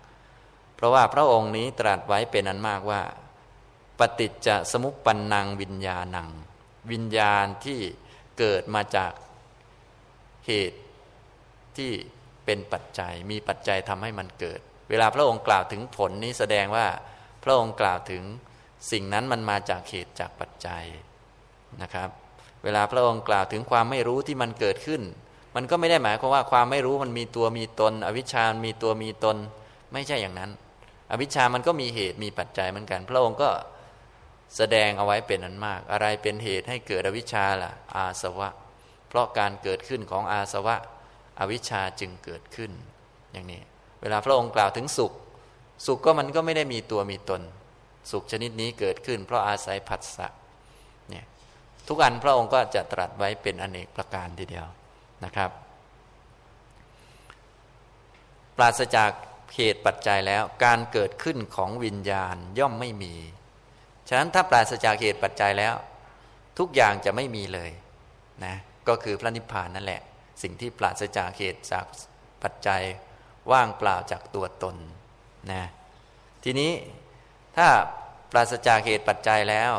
เพราะว่าพระองค์นี้ตรัสไว้เป็นอันมากว่า ปฏิจจสมุปปนนังวิญญาณัง วิญญาณที่เกิดมาจากเหตุที่เป็นปัจจัยมีปัจจัยทำให้มันเกิด เวลาพระองค์กล่าวถึงผลนี้แสดงว่า ระองค์กล่าวถึงสิ่งนั้นมันมาจากเหตุจากปัจจัยนะครับ เวลาพระองค์กล่าวถึงความไม่รู้ที่มันเกิดขึ้น มันก็ไม่ได้หมายความว่าความไม่รู้มันมีตัวมีตน อวิชชามีตัวมีตน ไม่ใช่อย่างนั้น อวิชชามันก็มีเหตุมีปัจจัยเหมือนกัน พระองค์ก็แสดงเอาไว้เป็นอันมาก อะไรเป็นเหตุให้เกิดอวิชชาล่ะ อาสวะ เพราะการเกิดขึ้นของอาสวะ อวิชชาจึงเกิดขึ้น อย่างนี้ เวลาพระองค์กล่าวถึงสุข สุขก็มันก็ไม่ได้มีตัวมีตน สุขชนิดนี้เกิดขึ้น เพราะอาศัยผัสสะเนี่ยทุกอันพระองค์ก็จะตรัสไว้เป็นอเนกประการทีเดียวนะครับ ปราศจากเหตุปัจจัยแล้วการเกิดขึ้นของวิญญาณย่อมไม่มี ฉะนั้นถ้าปราศจากเหตุปัจจัยแล้ว ทุกอย่างจะไม่มีเลยนะก็คือพระนิพพานนั่นแหละ สิ่งที่ปราศจากเหตุจากปัจจัยว่างเปล่าจากตัวตน นะทีนี้ถ้าปราศจากเหตุปัจจัยแล้ว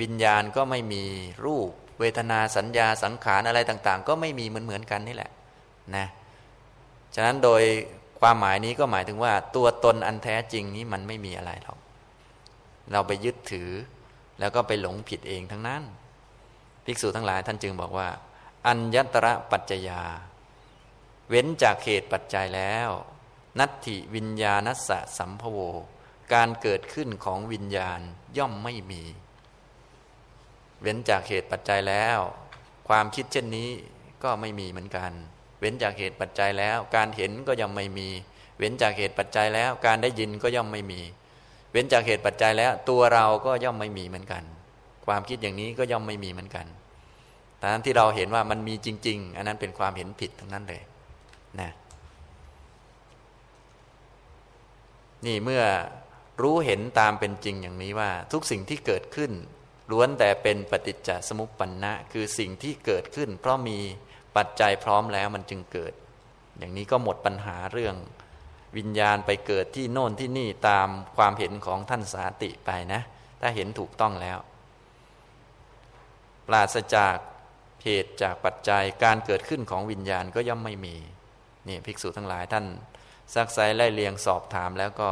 วิญญาณก็ไม่มีรูป เวทนาสัญญาสังขารอะไรต่าง ๆ ก็ไม่มีเหมือนเหมือนกันนี่แหละนะฉะนั้นโดยความหมายนี้ก็หมายถึงว่า ตัวตนอันแท้จริงนี้มันไม่มีอะไรหรอกเราไปยึดถือ แล้วก็ไปหลงผิดเองทั้งนั้น ภิกษุทั้งหลายท่านจึงบอกว่า อัญญตระปัจจยา เว้นจากเหตุปัจจัยแล้ว นัตถิวิญญาณัสสะสัมภโว การเกิดขึ้นของวิญญาณย่อมไม่มี เว้นจากเหตุปัจจัยแล้ว ความคิดเช่นนี้ก็ไม่มีเหมือนกัน เว้นจากเหตุปัจจัยแล้ว การเห็นก็ย่อมไม่มี เว้นจากเหตุปัจจัยแล้ว การได้ยินก็ย่อมไม่มี เว้นจากเหตุปัจจัยแล้ว ตัวเราก็ย่อมไม่มีเหมือนกัน ความคิดอย่างนี้ก็ย่อมไม่มีเหมือนกันแต่นั้นที่เราเห็นว่ามันมีจริง ๆ อันนั้นเป็นความเห็นผิดทั้งนั้นเลยนะ นี่เมื่อรู้เห็นตามเป็นจริงอย่างนี้ว่า ทุกสิ่งที่เกิดขึ้น ล้วนแต่เป็นปฏิจจสมุปปนนะคือสิ่งที่เกิดขึ้น เพราะมีปัจจัยพร้อมแล้วมันจึงเกิด อย่างนี้ก็หมดปัญหาเรื่องวิญญาณไปเกิดที่โน่นที่นี่ตามความเห็นของท่านสาติไปนะ ถ้าเห็นถูกต้องแล้ว ปราศจากเหตุจากปัจจัยการเกิดขึ้นของวิญญาณก็ย่อมไม่มีนี่ภิกษุทั้งหลายท่าน ซักไซไล่เลียงสอบถามแล้วก็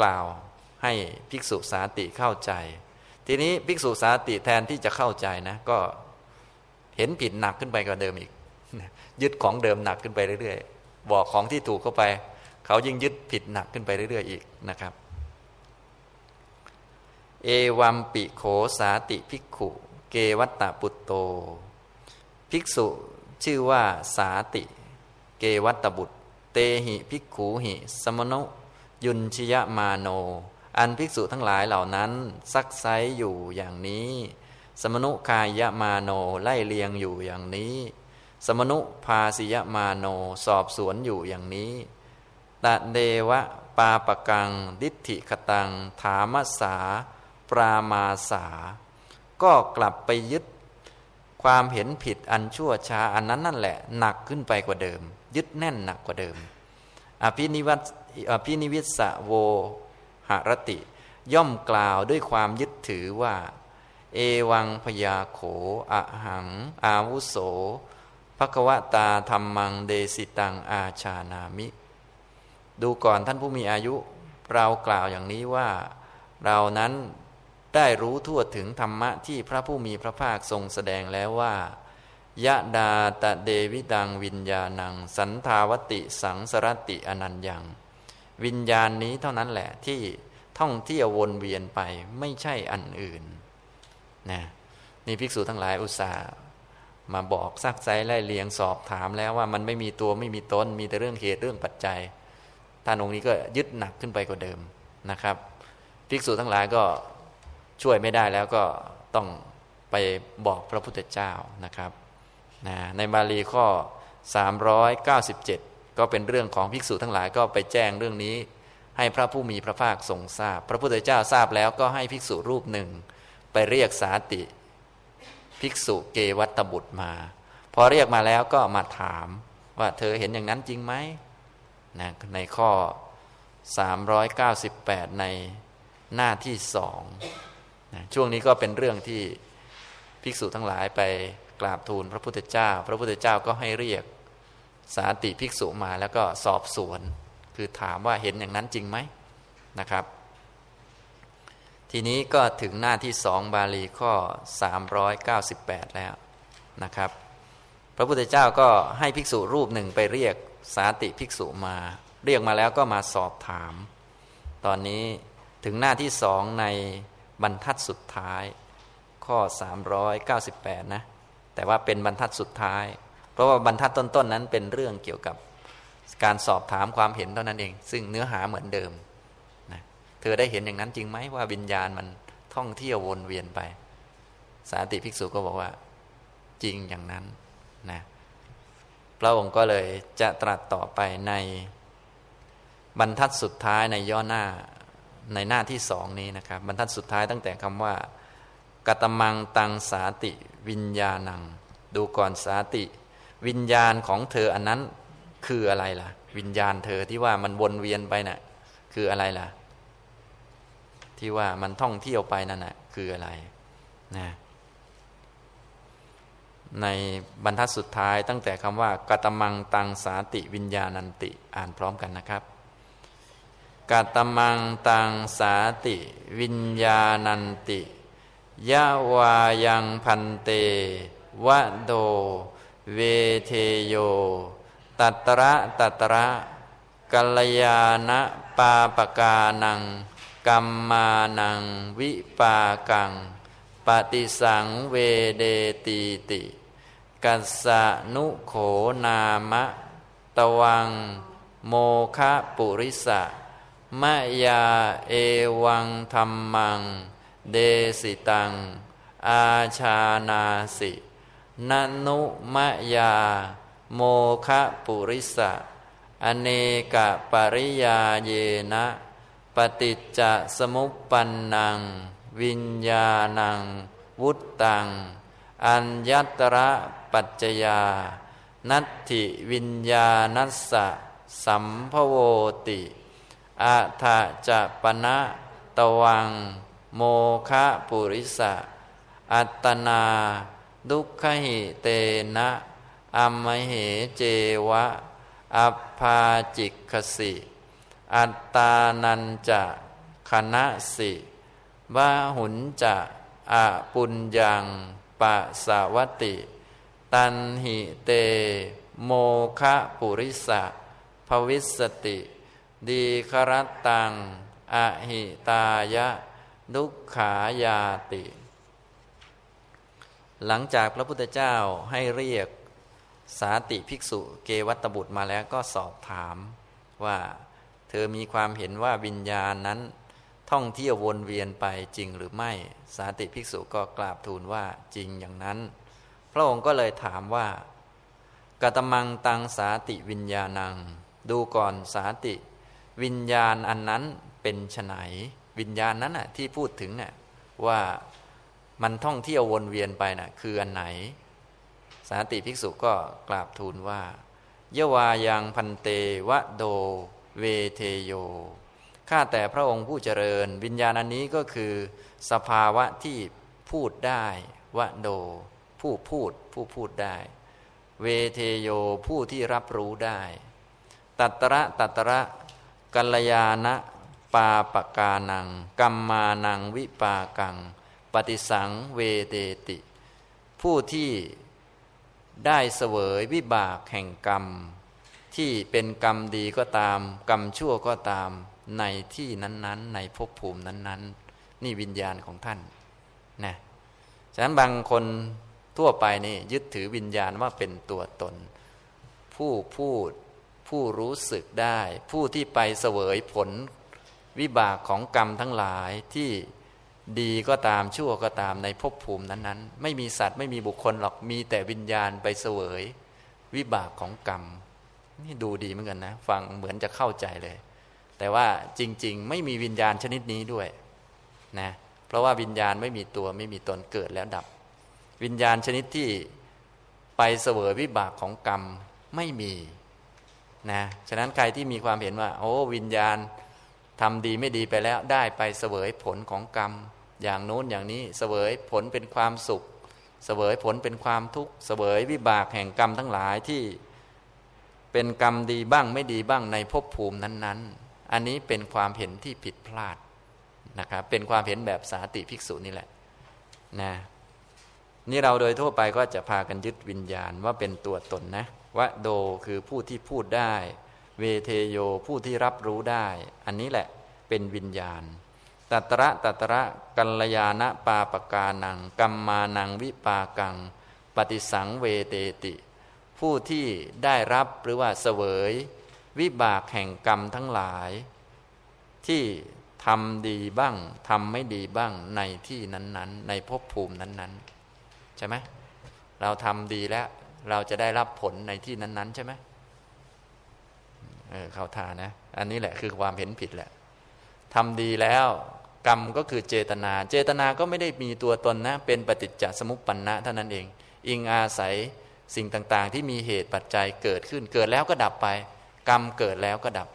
กล่าวให้ภิกษุสาติเข้าใจ ทีนี้ภิกษุสาติแทนที่จะเข้าใจนะ ก็เห็นผิดหนักขึ้นไปกว่าเดิมอีก ยึดของเดิมหนักขึ้นไปเรื่อยๆบอกของที่ถูกเข้าไป เขายิ่งยึดผิดหนักขึ้นไปเรื่อยๆอีกนะครับ เอวัมปิโขสาติภิกขุ เกวัตตปุตโต ภิกษุชื่อว่าสาติ เกวัตตบุตร เตหิภิกขูหิ สมนุยุนชยมาโน อันภิกษุทั้งหลายเหล่านั้นซักไซอยู่อย่างนี้ สมนุกายะมาโนไล่เลียงอยู่อย่างนี้ สมนุภาสิยมาโนสอบสวนอยู่อย่างนี้ตะเดวะปาปกัง ดิทธิคตัง ถามสา ปรามาสา ก็กลับไปยึด ความเห็นผิดอันชั่วช้าอันนั้นนั่นแหละ หนักขึ้นไปกว่าเดิม ยึดแน่นหนักกว่าเดิม อภินิวัตอภินิวิสะโวหรติ ย่อมกล่าวด้วยความยึดถือว่า เอวังพยาโขอหัง อาวุโสภควตาธรรมังเดสิตังอาชานามิ ดูก่อนท่านผู้มีอายุ เรากล่าวอย่างนี้ว่า เรานั้นได้รู้ทั่วถึงธรรมะที่พระผู้มีพระภาคทรงแสดงแล้วว่า ยะดาตะเดวิดังวิญญาณัง สันทาวติสังสรติอนันยัง วิญญาณนี้เท่านั้นแหละที่ท่องเที่ยววนเวียนไปไม่ใช่อันอื่นนะนี่ภิกษุทั้งหลายอุตส่าห์มาบอกซักไซไล่เลียงสอบถามแล้วว่ามันไม่มีตัวไม่มีตนมีแต่เรื่องเหตุเรื่องปัจจัยท่านองค์นี้ก็ยึดหนักขึ้นไปกว่าเดิมนะครับภิกษุทั้งหลายก็ช่วยไม่ได้แล้วก็ต้องไปบอกพระพุทธเจ้านะครับ นะในบาลีข้อ 397 ก็เป็นเรื่องของภิกษุทั้งหลายก็ไปแจ้งเรื่องนี้ ให้พระผู้มีพระภาคทรงทราบ พระพุทธเจ้าทราบแล้วก็ให้ภิกษุรูปหนึ่ง ไปเรียกสาติ ภิกษุเกวัตบุตรมา พอเรียกมาแล้วก็มาถามว่าเธอเห็นอย่างนั้นจริงไหมนะในข้อ 398 ในหน้าที่สองนะช่วงนี้ก็เป็นเรื่องที่ภิกษุทั้งหลายไป กราบทูลพระพุทธเจ้า พระพุทธเจ้าก็ให้เรียกสาติภิกษุมาแล้วก็สอบสวน คือถามว่าเห็นอย่างนั้นจริงไหมนะครับ ทีนี้ก็ถึงหน้าที่สองบาลีข้อ 398 แล้วนะครับ พระพุทธเจ้าก็ให้ภิกษุรูปหนึ่งไปเรียกสาติภิกษุมา เรียกมาแล้วก็มาสอบถาม ตอนนี้ถึงหน้าที่สองในบรรทัดสุดท้ายข้อ 398 นะ แต่ว่าเป็นบรรทัดสุดท้าย เพราะว่าบรรทัดต้นๆนนั้นเป็นเรื่องเกี่ยวกับการสอบถามความเห็นเท่านั้นเอง ซึ่งเนื้อหาเหมือนเดิมนะเธอได้เห็นอย่างนั้นจริงไหมว่าวิญญาณมันท่องเที่ยววนเวียนไป สาติภิกษุก็บอกว่า จริงอย่างนั้นนะพระองค์ก็เลยจะตรัสต่อไปในบรรทัดสุดท้ายในย่อหน้าในหน้าที่สองนี้นะครับ บรรทัดสุดท้ายตั้งแต่คำว่ากตมังตังสาติ วิญญาณัง ดูก่อนสาติ วิญญาณของเธออันนั้นคืออะไรล่ะ วิญญาณเธอที่ว่ามันวนเวียนไปนะ่ะ คืออะไรล่ะ ที่ว่ามันท่องเที่ยวไปนั่นนะ่ะคืออะไรนะในบรรทัดสุดท้ายตั้งแต่คำว่ากตมังตังสาติวิญญาณันติอ่านพร้อมกันนะครับกตมังตังสาติ วิญญาณันติ ยะวายังพันเต วะโด เวเทโย ตัตระตัตระ กัลยาณปาปกานัง กัมมานัง วิปากัง ปฏิสังเวเดตีติ กัสสนุโขนามะ ตวัง โมคะปุริสะมะยาเอวังธรรมัง เดสิตัง อาชานาสินนุมะยา โมคะปุริสะ อเนกะปริยาเยนะ ปฏิจจสมุปปันนัง วิญญาณัง วุตตัง อัญญตระปัจจยา นัตถิวิญญาณัสสะ สัมภโวติอัฏจะปณะตวัง โมคะปุริสะ อัตนา ดุขหิเตนะอัมเหเจวะ อัพพาจิกขสิ อัตตานันจะคณะสิบาหุนจะอะปุญญังปะสาวติ ตันหิเต โมคะปุริสะภวิสติ ดีครตังอหิตายะ ดุขายาติ หลังจากพระพุทธเจ้าให้เรียกสาติภิกษุเกวัตบุตรมาแล้วก็สอบถามว่าเธอมีความเห็นว่าวิญญาณนั้น ท่องเที่ยววนเวียนไปจริงหรือไม่ สาติภิกษุก็กราบทูลว่าจริงอย่างนั้น พระองค์ก็เลยถามว่ากตมังตังสาติวิญญาณัง ดูก่อนสาติ วิญญาณอันนั้นเป็นไฉน วิญญาณนั้นน่ะที่พูดถึงน่ะว่ามันท่องเที่ยววนเวียนไปน่ะคืออันไหน สาติภิกษุก็กราบทูลว่ายวายังพันเตวะโดเวเทโย ข้าแต่พระองค์ผู้เจริญ วิญญาณอันนี้ก็คือสภาวะที่พูดได้วะโด ผู้พูดผู้พูดได้ เวเทโยผู้ที่รับรู้ได้ ตัตระตัตระกัลยาณ ปาปกานัง กัมมานังวิปากัง ปฏิสังเวเดติ ผู้ที่ได้เสวยวิบากแห่งกรรม ที่เป็นกรรมดีก็ตาม กรรมชั่วก็ตามในที่นั้นๆ ในภพภูมินั้น ๆ นี่วิญญาณของท่านนะฉะนั้นบางคนทั่วไปนี่ยึดถือวิญญาณว่าเป็นตัวตน ผู้พูดผู้รู้สึกได้ ผู้ที่ไปเสวยผล วิบากของกรรมทั้งหลายที่ดีก็ตามชั่วก็ตามในภพภูมินั้นๆ ไม่มีสัตว์ไม่มีบุคคลหรอกมีแต่วิญญาณไปเสวย วิบากของกรรม นี่ดูดีเหมือนกันนะ ฟังเหมือนจะเข้าใจเลย แต่ว่าจริง ๆ ไม่มีวิญญาณชนิดนี้ด้วยนะเพราะว่าวิญญาณไม่มีตัวไม่มีตนเกิดแล้วดับ วิญญาณชนิดที่ไปเสวยวิบากของกรรมไม่มีนะฉะนั้นใครที่มีความเห็นว่า โอ้วิญญาณ ทำดีไม่ดีไปแล้วได้ไปเสวยผลของกรรม อย่างโน้นอย่างนี้เสวยผลเป็นความสุข เสวยผลเป็นความทุกข์เสวยวิบากแห่งกรรมทั้งหลายที่เป็นกรรมดีบ้างไม่ดีบ้างในภพภูมินั้น ๆ อันนี้เป็นความเห็นที่ผิดพลาดนะครับเป็นความเห็นแบบสาติภิกษุนี่แหละนะนี่เราโดยทั่วไปก็จะพากันยึดวิญญาณว่าเป็นตัวตนนะวะโดคือผู้ที่พูดได้ เวเทโยผู้ที่รับรู้ได้ อันนี้แหละเป็นวิญญาณตัตระตัตระกัลยาณปาปกานังกัมมานังวิปากัง ปฏิสังเวเตติ ผู้ที่ได้รับหรือว่าเสวย วิบากแห่งกรรมทั้งหลาย ที่ทำดีบ้างทำไม่ดีบ้างในที่นั้นๆ ในภพภูมินั้นๆใช่ไหมเราทำดีแล้วเราจะได้รับผลในที่นั้นๆ ใช่ไหม เออเข้าท่านะ อันนี้แหละคือความเห็นผิดแหละทำดีแล้ว กรรมก็คือเจตนา เจตนาก็ไม่ได้มีตัวตนนะ เป็นปฏิจจสมุปปนนะเท่านั้นเอง อิงอาศัยสิ่งต่างๆ ที่มีเหตุปัจจัยเกิดขึ้น เกิดแล้วก็ดับไป กรรมเกิดแล้วก็ดับ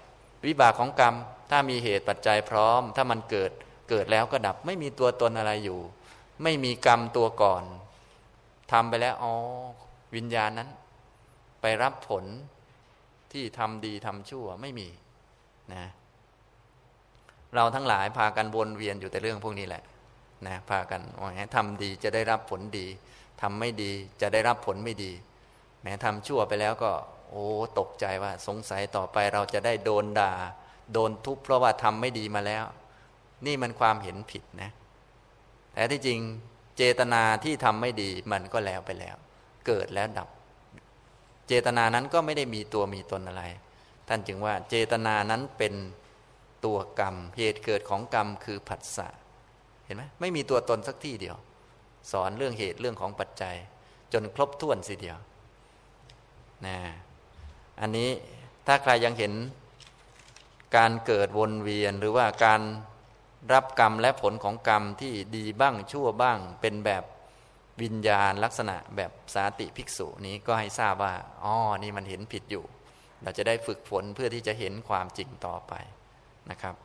วิบากของกรรม ถ้ามีเหตุปัจจัยพร้อม ถ้ามันเกิด เกิดแล้วก็ดับ ไม่มีตัวตนอะไรอยู่ ไม่มีกรรมตัวก่อนทำไปแล้วอ๋อวิญญาณนั้น ไปรับผล ที่ทำดีทำชั่วไม่มีนะเราทั้งหลายพากันวนเวียนอยู่แต่เรื่องพวกนี้แหละนะพากันว่าทำดีจะได้รับผลดีทำไม่ดีจะได้รับผลไม่ดี แม้ทำชั่วไปแล้วก็ โอ้ตกใจว่า สงสัยต่อไปเราจะได้โดนด่า โดนทุบเพราะว่าทำไม่ดีมาแล้ว นี่มันความเห็นผิดนะ แต่ที่จริงเจตนาที่ทำไม่ดีมันก็แล้วไปแล้ว เกิดแล้วดับ เจตนานั้นก็ไม่ได้มีตัวมีตนอะไร ท่านจึงว่าเจตนานั้นเป็นตัวกรรม เหตุเกิดของกรรมคือผัสสะเห็นไหมไม่มีตัวตนสักที่เดียว สอนเรื่องเหตุเรื่องของปัจจัย จนครบถ้วนสิเดียวนะอันนี้ถ้าใครยังเห็นการเกิดวนเวียนหรือว่าการรับกรรมและผลของกรรมที่ดีบ้างชั่วบ้างเป็นแบบ วิญญาณลักษณะแบบสาติภิกษุนี้ก็ให้ทราบว่าอ๋อนี่มันเห็นผิดอยู่ เราจะได้ฝึกฝนเพื่อที่จะเห็นความจริงต่อไปนะครับ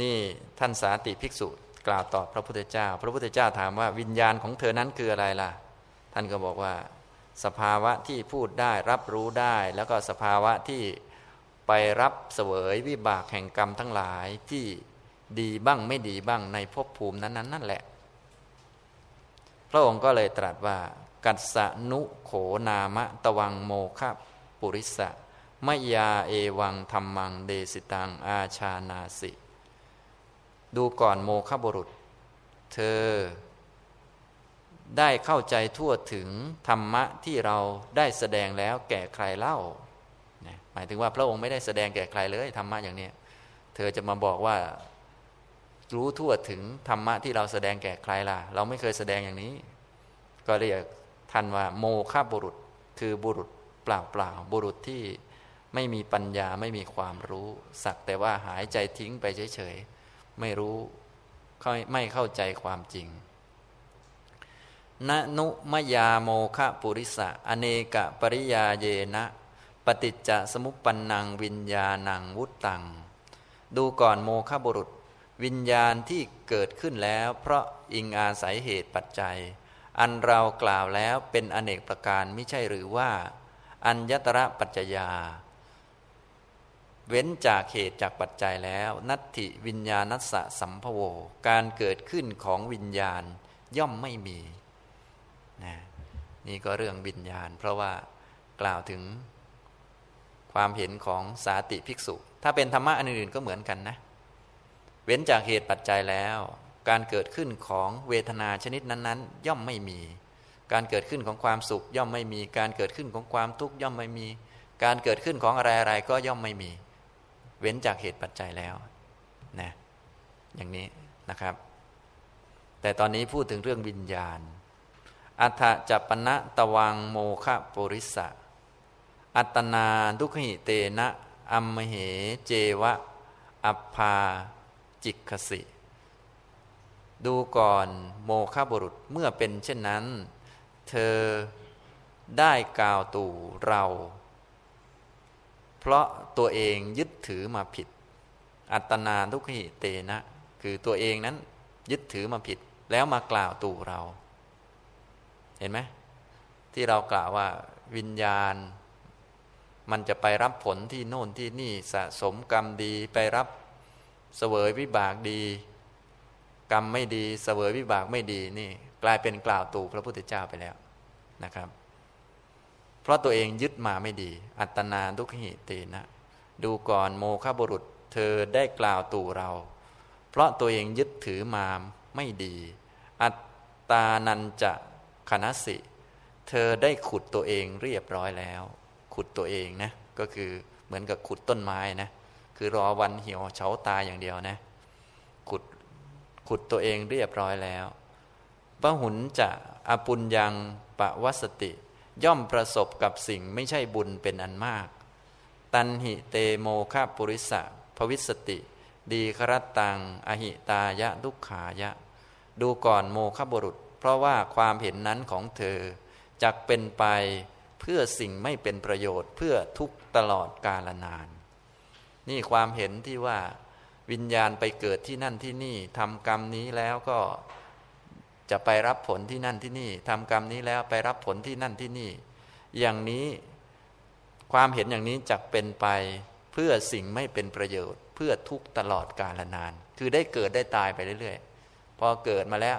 นี่ท่านสาติภิกษุกล่าวตอบพระพุทธเจ้า พระพุทธเจ้าถามว่าวิญญาณของเธอนั้นคืออะไรล่ะ ท่านก็บอกว่า สภาวะที่พูดได้รับรู้ได้ แล้วก็สภาวะที่ไปรับเสวยวิบากแห่งกรรมทั้งหลายที่ ดีบ้างไม่ดีบ้างในภพภูมินั้น ๆ นั่นแหละ พระองค์ก็เลยตรัสว่า กัสนุโขนามะตวังโมฆปุริสะมยาเอวังธรรมังเดสิตังอาชานาสิ ดูก่อนโมฆบุรุษ เธอ ได้เข้าใจทั่วถึงธรรมะที่เราได้แสดงแล้วแก่ใครเล่า หมายถึงว่าพระองค์ไม่ได้แสดงแก่ใครเลยธรรมะอย่างนี้ เธอจะมาบอกว่า รู้ทั่วถึงธรรมะที่เราแสดงแก่ใครล่ะ เราไม่เคยแสดงอย่างนี้ ก็เรียกท่านว่า โมฆะบุรุษ คือบุรุษเปล่าเปล่าบุรุษที่ไม่มีปัญญาไม่มีความรู้ สักแต่ว่าหายใจทิ้งไปเฉยๆ ไม่รู้ไม่เข้าใจความจริงนนุมยาโมคะปุริสะ อเนกะปริยาเยนะ ปฏิจจสมุปปันนังวิญญาณังวุตตัง ดูก่อนโมฆะบุรุษ วิญญาณที่เกิดขึ้นแล้ว เพราะอิงอาศัยเหตุปัจจัย อันเรากล่าวแล้วเป็นอเนกประการไม่ใช่หรือว่า อัญญตระปัจจยา เว้นจากเหตุจากปัจจัยแล้ว นัตถิวิญญาณัสสะสัมภโว การเกิดขึ้นของวิญญาณย่อมไม่มีนะนี่ก็เรื่องวิญญาณ เพราะว่ากล่าวถึงความเห็นของสาติภิกษุ ถ้าเป็นธรรมะอันอื่นก็เหมือนกันนะ เว้นจากเหตุปัจจัยแล้ว การเกิดขึ้นของเวทนาชนิดนั้นๆ ย่อมไม่มี การเกิดขึ้นของความสุขย่อมไม่มี การเกิดขึ้นของความทุกข์ย่อมไม่มี การเกิดขึ้นของอะไรๆก็ย่อมไม่มี เว้นจากเหตุปัจจัยแล้วนะอย่างนี้นะครับ แต่ตอนนี้พูดถึงเรื่องวิญญาณ อัฏฐจัปณะตวังโมคะปุริสะอัตนาดุขหิเตนะอัมมเหเจวะ อัปพา จิกขสิ ดูก่อนโมฆะบุรุษเมื่อเป็นเช่นนั้น เธอได้กล่าวตู่เรา เพราะตัวเองยึดถือมาผิด อัตนาทุกขิเตนะ คือตัวเองนั้นยึดถือมาผิด แล้วมากล่าวตู่เรา เห็นไหมที่เรากล่าวว่าวิญญาณ มันจะไปรับผลที่โน่นที่นี่สะสมกรรมดีไปรับ เสวยวิบากดี กรรมไม่ดี เสวยวิบากไม่ดีนี่ กลายเป็นกล่าวตู่พระพุทธเจ้าไปแล้วนะครับ เพราะตัวเองยึดมาไม่ดี อัตนาทุกหิเตนะ ดูก่อนโมฆะบุรุษ เธอได้กล่าวตู่เรา เพราะตัวเองยึดถือมาไม่ดี อัตตานันจะคณะสิ เธอได้ขุดตัวเองเรียบร้อยแล้ว ขุดตัวเองนะ ก็คือเหมือนกับขุดต้นไม้นะ คือรอวันเหี่ยวเฉาตายอย่างเดียวนะ ขุดขุดตัวเองเรียบร้อยแล้วปะหุนจะอปุญยังปะวัสติ ย่อมประสบกับสิ่งไม่ใช่บุญเป็นอันมาก ตันหิเตโมฆาปุริสะภวิสติ ดีครัตตัง อหิตายะทุกขายะ ดูก่อนโมฆบุรุษ เพราะว่าความเห็นนั้นของเธอจะเป็นไปเพื่อสิ่งไม่เป็นประโยชน์เพื่อทุกตลอดกาลนาน นี่ความเห็นที่ว่าวิญญาณไปเกิดที่นั่นที่นี่ทำกรรมนี้แล้วก็จะไปรับผลที่นั่นที่นี่ทำกรรมนี้แล้วไปรับผลที่นั่นที่นี่ อย่างนี้ความเห็นอย่างนี้จะเป็นไปเพื่อสิ่งไม่เป็นประโยชน์ เพื่อทุกตลอดกาลนาน คือได้เกิดได้ตายไปเรื่อยๆ พอเกิดมาแล้ว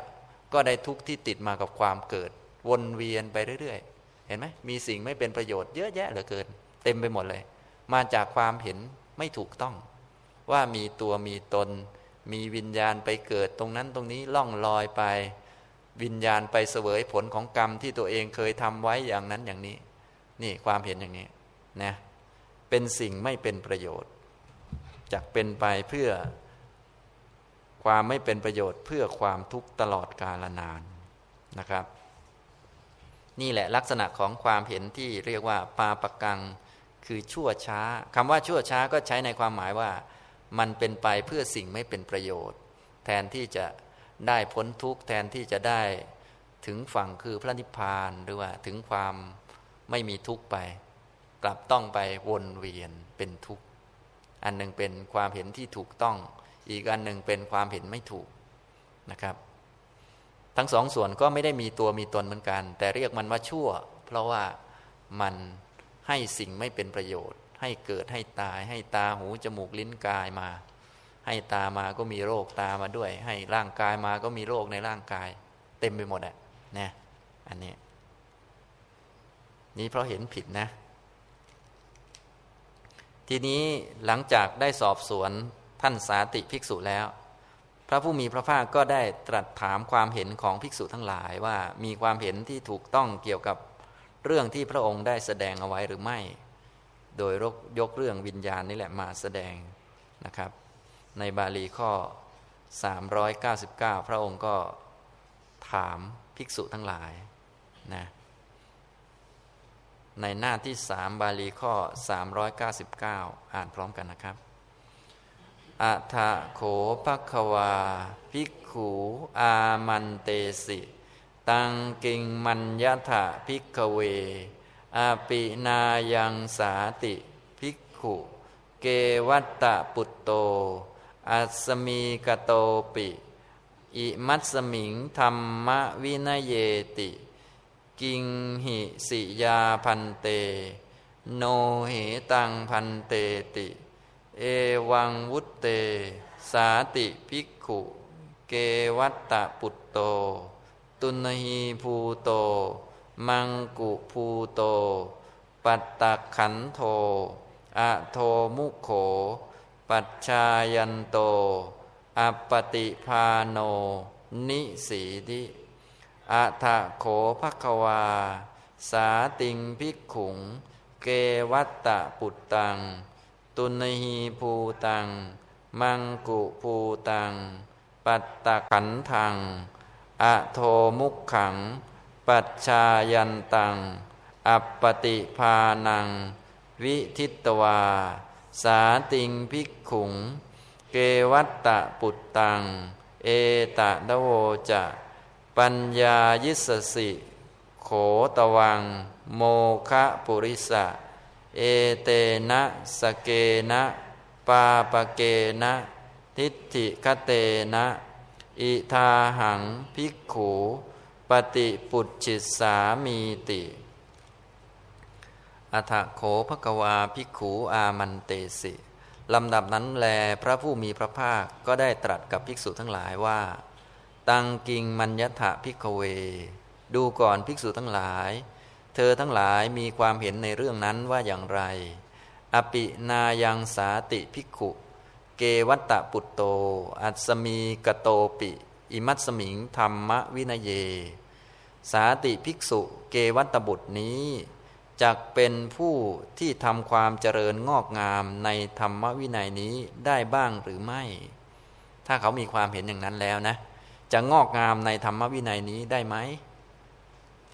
ก็ได้ทุกที่ติดมากับความเกิด วนเวียนไปเรื่อยๆ เห็นไหมมีสิ่งไม่เป็นประโยชน์เยอะแยะเหลือเกิน เต็มไปหมดเลย มาจากความเห็น ไม่ถูกต้อง ว่ามีตัวมีตน มีวิญญาณไปเกิดตรงนั้นตรงนี้ล่องลอยไป วิญญาณไปเสวยผลของกรรมที่ตัวเองเคยทำไว้อย่างนั้นอย่างนี้ นี่ความเห็นอย่างนี้นะเป็นสิ่งไม่เป็นประโยชน์จากเป็นไปเพื่อความไม่เป็นประโยชน์เพื่อความทุกข์ตลอดกาลนานนะครับ นี่แหละลักษณะของความเห็นที่เรียกว่าปาปกัง คือชั่วช้าคำว่าชั่วช้าก็ใช้ในความหมายว่า มันเป็นไปเพื่อสิ่งไม่เป็นประโยชน์ แทนที่จะได้พ้นทุกข์แทนที่จะได้ถึงฝั่งคือพระนิพพานหรือว่าถึงความไม่มีทุกข์ไป กลับต้องไปวนเวียนเป็นทุกข์ อันหนึ่งเป็นความเห็นที่ถูกต้อง อีกอันหนึ่งเป็นความเห็นไม่ถูกนะครับ ทั้งสองส่วนก็ไม่ได้มีตัวมีตนเหมือนกัน แต่เรียกมันว่าชั่ว เพราะว่ามัน ให้สิ่งไม่เป็นประโยชน์ ให้เกิดให้ตาย ให้ตาหูจมูกลิ้นกายมา ให้ตามาก็มีโรคตามาด้วย ให้ร่างกายมาก็มีโรคในร่างกาย เต็มไปหมดอะนะอันนี้ นี้เพราะเห็นผิดนะ ทีนี้หลังจากได้สอบสวนท่านสาติภิกษุแล้ว พระผู้มีพระภาคก็ได้ตรัสถามความเห็นของภิกษุทั้งหลายว่ามีความเห็นที่ถูกต้องเกี่ยวกับ เรื่องที่พระองค์ได้แสดงเอาไว้หรือไม่ โดยยกเรื่องวิญญาณนี่แหละมาแสดงนะครับ ในบาลีข้อ 399 พระองค์ก็ถามภิกษุทั้งหลายนะในหน้าที่สามบาลีข้อ 399 อ่านพร้อมกันนะครับอัฏโขภควาภิกขูอามันเตสิ ตังกิงมัญญถะภิกเว อาปินายังสาติภิกขุ เกวัตตะปุตโต อัสมีกโตปิ อิมัสมิงธรรมวินเยติ กิงหิสิยาพันเต โนเหตังพันเตติ เอวังวุตเต สาติภิกขุ เกวัตตะปุตโต ตุนหีภูโต มังกุภูโต ปัตตะขันโทอะโทมุโข ปัจชายันโต อัปปติพาโน นิสีดิอัฏโขภควา สาติงพิกขุง เกวัตตะปุตตัง ตุนหีภูตัง มังกุภูตัง ปัตตะขันทัง อะโทมุขขัง ปัจชายันตัง อัปปติพานัง วิทิตวา สาติงพิกขุง เกวัตตะปุตตัง เอตะดโวจะ ปัญญายิสสิ โขตวัง โมคะปุริสะ เอเตนะสเกนะ ปาปเกนะ ทิฏฐิคเตนะ อิทาหังภิกขูปฏิปุจิตสามีติอัฐโขภกวาภิกขูอามันเตสิลำดับนั้นแลพระผู้มีพระภาคก็ได้ตรัสกับภิกษุทั้งหลายว่า ตังกิงมัญญถะภิกเว ดูก่อนภิกษุทั้งหลาย เธอทั้งหลายมีความเห็นในเรื่องนั้นว่าอย่างไร อปินายังสาติภิกขุ เกวัตตะปุตโต อัศมีกโตปิ อิมัตสมิงธรรมวินเย สาติภิกษุ เกวัตตบุตรนี้จักเป็นผู้ที่ทำความเจริญงอกงามในธรรมวินัยนี้ได้บ้างหรือไม่ ถ้าเขามีความเห็นอย่างนั้นแล้วนะ จะงอกงามในธรรมวินัยนี้ได้ไหม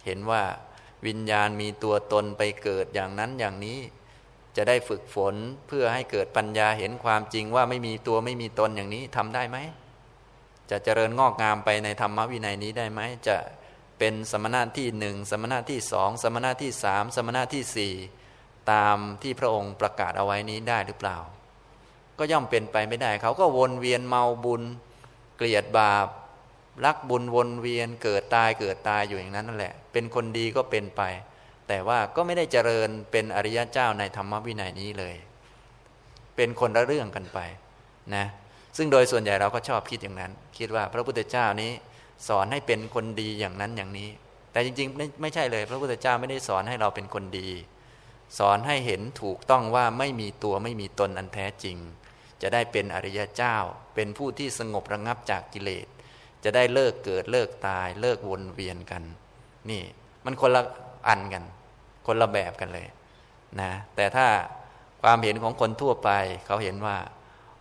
เห็นว่าวิญญาณมีตัวตนไปเกิดอย่างนั้นอย่างนี้ จะได้ฝึกฝนเพื่อให้เกิดปัญญาเห็นความจริงว่าไม่มีตัวไม่มีตนอย่างนี้ทำได้ไหม จะเจริญงอกงามไปในธรรมวินัยนี้ได้ไหม จะเป็นสมณะที่หนึ่งสมณะที่สองสมณะที่สามสมณะที่สี่ตามที่พระองค์ประกาศเอาไว้นี้ได้หรือเปล่า ก็ย่อมเป็นไปไม่ได้ เขาก็วนเวียนเมาบุญ เกลียดบาป รักบุญวนเวียนเกิดตายเกิดตายอยู่อย่างนั้นนั่นแหละ เป็นคนดีก็เป็นไป แต่ว่าก็ไม่ได้เจริญเป็นอริยะเจ้าในธรรมวินัยนี้เลย เป็นคนละเรื่องกันไปนะซึ่งโดยส่วนใหญ่เราก็ชอบคิดอย่างนั้น คิดว่าพระพุทธเจ้านี้สอนให้เป็นคนดีอย่างนั้นอย่างนี้ แต่จริงๆไม่ใช่เลย พระพุทธเจ้าไม่ได้สอนให้เราเป็นคนดี สอนให้เห็นถูกต้องว่าไม่มีตัวไม่มีตนอันแท้จริง จะได้เป็นอริยะเจ้า เป็นผู้ที่สงบระงับจากกิเลส จะได้เลิกเกิดเลิกตาย เลิกวนเวียนกัน นี่มันคนละอันกัน คนละแบบกันเลยนะแต่ถ้าความเห็นของคนทั่วไป เขาเห็นว่า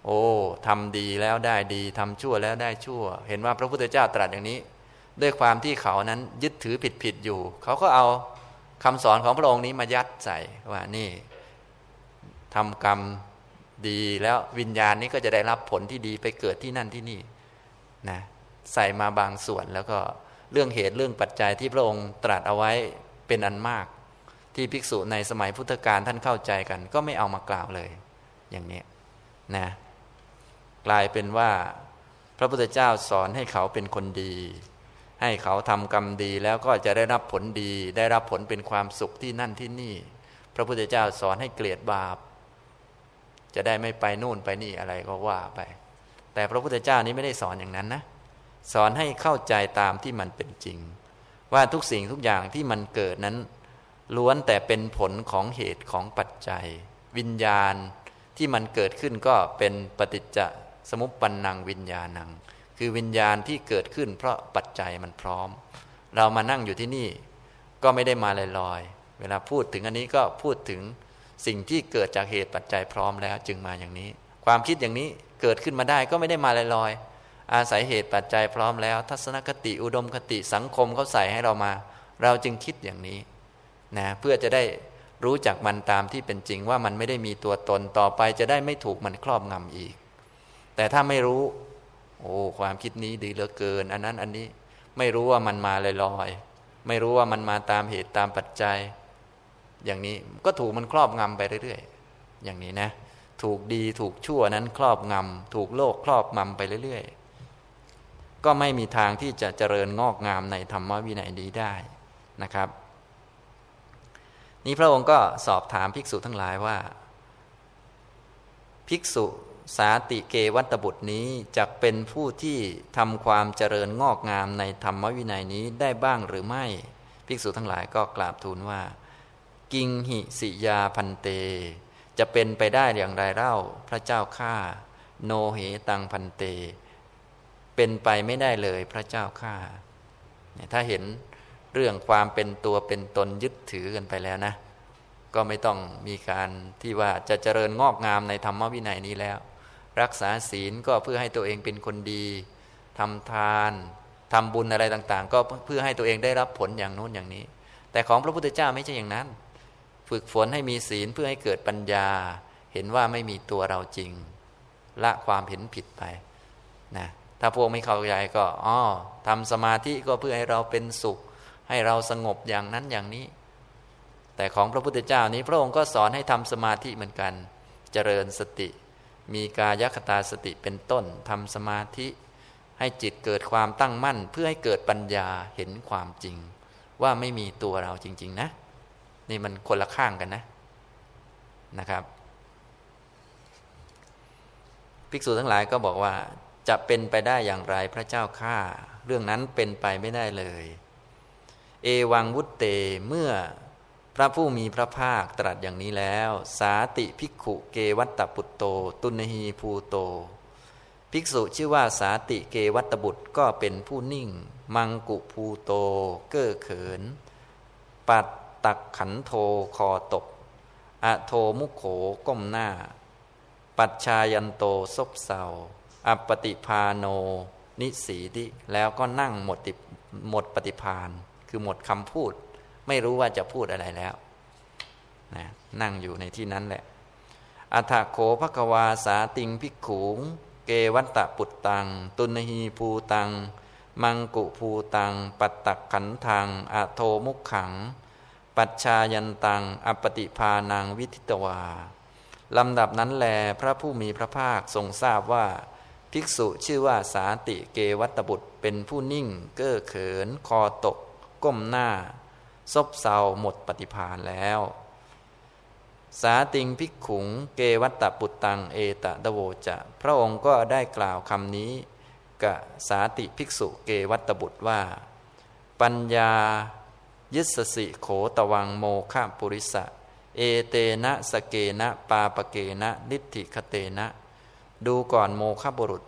โอ้ทำดีแล้วได้ดีทำชั่วแล้วได้ชั่ว เห็นว่าพระพุทธเจ้าตรัสอย่างนี้ ด้วยความที่เขานั้นยึดถือผิดผิดอยู่ เขาก็เอาคำสอนของพระองค์นี้มายัดใส่ว่านี่ทำกรรมดีแล้ววิญญาณนี้ก็จะได้รับผลที่ดีไปเกิดที่นั่นที่นี่นะใส่มาบางส่วนแล้วก็เรื่องเหตุเรื่องปัจจัยที่พระองค์ตรัสเอาไว้เป็นอันมาก ที่ภิกษุในสมัยพุทธกาลท่านเข้าใจกัน ก็ไม่เอามากล่าวเลย อย่างนี้นะกลายเป็นว่า พระพุทธเจ้าสอนให้เขาเป็นคนดี ให้เขาทำกรรมดีแล้วก็จะได้รับผลดี ได้รับผลเป็นความสุขที่นั่นที่นี่ พระพุทธเจ้าสอนให้เกลียดบาป จะได้ไม่ไปนู่นไปนี่อะไรก็ว่าไป แต่พระพุทธเจ้านี้ไม่ได้สอนอย่างนั้นนะสอนให้เข้าใจตามที่มันเป็นจริง ว่าทุกสิ่งทุกอย่างที่มันเกิดนั้น ล้วนแต่เป็นผลของเหตุของปัจจัย วิญญาณที่มันเกิดขึ้นก็เป็นปฏิจจสมุปปนังวิญญาณัง คือวิญญาณที่เกิดขึ้น เพราะปัจจัยมันพร้อม เรามานั่งอยู่ที่นี่ ก็ไม่ได้มาลอยๆ เวลาพูดถึงอันนี้ก็พูดถึงสิ่งที่เกิดจากเหตุปัจจัยพร้อมแล้วจึงมาอย่างนี้ ความคิดอย่างนี้เกิดขึ้นมาได้ก็ไม่ได้มาลอยๆ อาศัยเหตุปัจจัยพร้อมแล้ว ทัศนคติอุดมคติสังคมเขาใส่ให้เรามา เราจึงคิดอย่างนี้ นะเพื่อจะได้รู้จักมันตามที่เป็นจริงว่ามันไม่ได้มีตัวตนต่อไปจะได้ไม่ถูกมันครอบงำอีก แต่ถ้าไม่รู้ โอ้ความคิดนี้ดีเหลือเกิน อันนั้นอันนี้ไม่รู้ว่ามันมาลอยๆไม่รู้ว่ามันมาตามเหตุตามปัจจัย อย่างนี้ก็ถูกมันครอบงำไปเรื่อยๆ อย่างนี้นะ ถูกดีถูกชั่วนั้นครอบงำถูกโลกครอบงำไปเรื่อยๆ ก็ไม่มีทางที่จะเจริญงอกงามในธรรมวินัยดีได้นะครับ นี้พระองค์ก็สอบถามภิกษุทั้งหลายว่า ภิกษุสาติเกวัตบุตรนี้จะเป็นผู้ที่ทำความเจริญงอกงามในธรรมวินัยนี้ได้บ้างหรือไม่ ภิกษุทั้งหลายก็กราบทูลว่า กิงหิสิยาพันเต จะเป็นไปได้อย่างไรเล่าพระเจ้าข้าโนเหตังพันเต เป็นไปไม่ได้เลยพระเจ้าข้าถ้าเห็น เรื่องความเป็นตัวเป็นตนยึดถือกันไปแล้วนะ ก็ไม่ต้องมีการที่ว่าจะเจริญงอกงามในธรรมวินัยนี้แล้ว รักษาศีลก็เพื่อให้ตัวเองเป็นคนดีทำทานทำบุญอะไรต่างๆ ก็เพื่อให้ตัวเองได้รับผลอย่างโน้นอย่างนี้ แต่ของพระพุทธเจ้าไม่ใช่อย่างนั้น ฝึกฝนให้มีศีลเพื่อให้เกิดปัญญา เห็นว่าไม่มีตัวเราจริง ละความเห็นผิดไปนะถ้าพวกไม่เข้าใจก็อ๋อทำสมาธิก็เพื่อให้เราเป็นสุข ให้เราสงบอย่างนั้นอย่างนี้ แต่ของพระพุทธเจ้านี้พระองค์ก็สอนให้ทำสมาธิเหมือนกัน เจริญสติ มีกายคตาสติเป็นต้นทำสมาธิ ให้จิตเกิดความตั้งมั่น เพื่อให้เกิดปัญญาเห็นความจริง ว่าไม่มีตัวเราจริง ๆ นะ นี่มันคนละข้างกันนะนะครับ ภิกษุทั้งหลายก็บอกว่าจะเป็นไปได้อย่างไรพระเจ้าข้าเรื่องนั้นเป็นไปไม่ได้เลย เอวังวุตเตเมื่อพระผู้มีพระภาคตรัสอย่างนี้แล้ว สาติภิกขุเกวัตตปุตโต ตุนหีภูโต ภิกษุชื่อว่าสาติเกวัตตบุตรก็เป็นผู้นิ่ง มังกุภูโต เก้อเขิน ปัดตักขันโทคอตก อโทมุขโขก้มหน้า ปัจชายันโตซบเศร้าอัปติพาโน นิสีดิแล้วก็นั่งหมดหมดปฏิพาน คือหมดคำพูด ไม่รู้ว่าจะพูดอะไรแล้วนะนั่งอยู่ในที่นั้นแหละอัฐโขภควาสาติงพิกขูง เกวัตตะปุตตัง ตุนหีภูตัง มังกุภูตัง ปัตตักขันทางอโทมุขขัง ปัจชายันตัง อปติพานังวิทิตวาลำดับนั้นแลพระผู้มีพระภาคทรงทราบว่า ภิกษุชื่อว่าสาติเกวัตบุตรเป็นผู้นิ่ง เก้อเขิน คอตก ก้มหน้า ซบเซาหมดปฏิภาณแล้ว สาติงพิกขุง เกวัตตปุตตังเอตะดโวจะ พระองค์ก็ได้กล่าวคำนี้กับสาติภิกษุเกวัตตบุตรว่า ปัญญายิสสิโขตวังโมฆะปุริสะ เอเตนะสเกนะปาปเกนะนิธิคเตนะ ดูก่อนโมฆะบุรุษ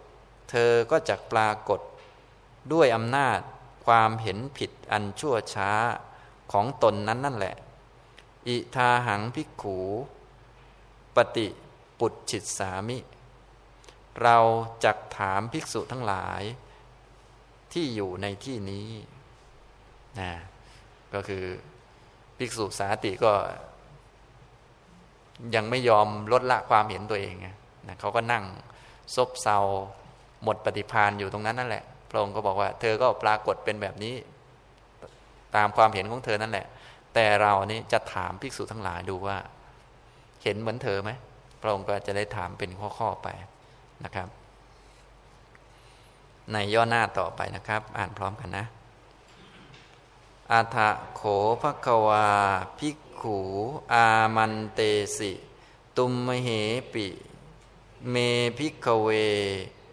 เธอก็จะปรากฏ ด้วยอำนาจ ความเห็นผิดอันชั่วช้าของตนนั้นนั่นแหละ อิทาหังพิกขู ปฏิปุจฉิตสามิ เราจักถามภิกษุทั้งหลาย ที่อยู่ในที่นี้นะก็คือภิกษุสาติก็ ยังไม่ยอมลดละความเห็นตัวเองนะเขาก็นั่งซบเซาหมดปฏิพานอยู่ตรงนั้นนั่นแหละ พระองค์ก็บอกว่า เธอก็ปรากฏเป็นแบบนี้ ตามความเห็นของเธอนั่นแหละ แต่เรานี้จะถามภิกษุทั้งหลายดูว่า เห็นเหมือนเธอไหมพระองค์ก็จะได้ถามเป็นข้อๆไปนะครับ ในย่อหน้าต่อไปนะครับ อ่านพร้อมกันนะอาทะโขภควาภิกขูอามันเตสิ ตุมมเหปิ เมภิกเว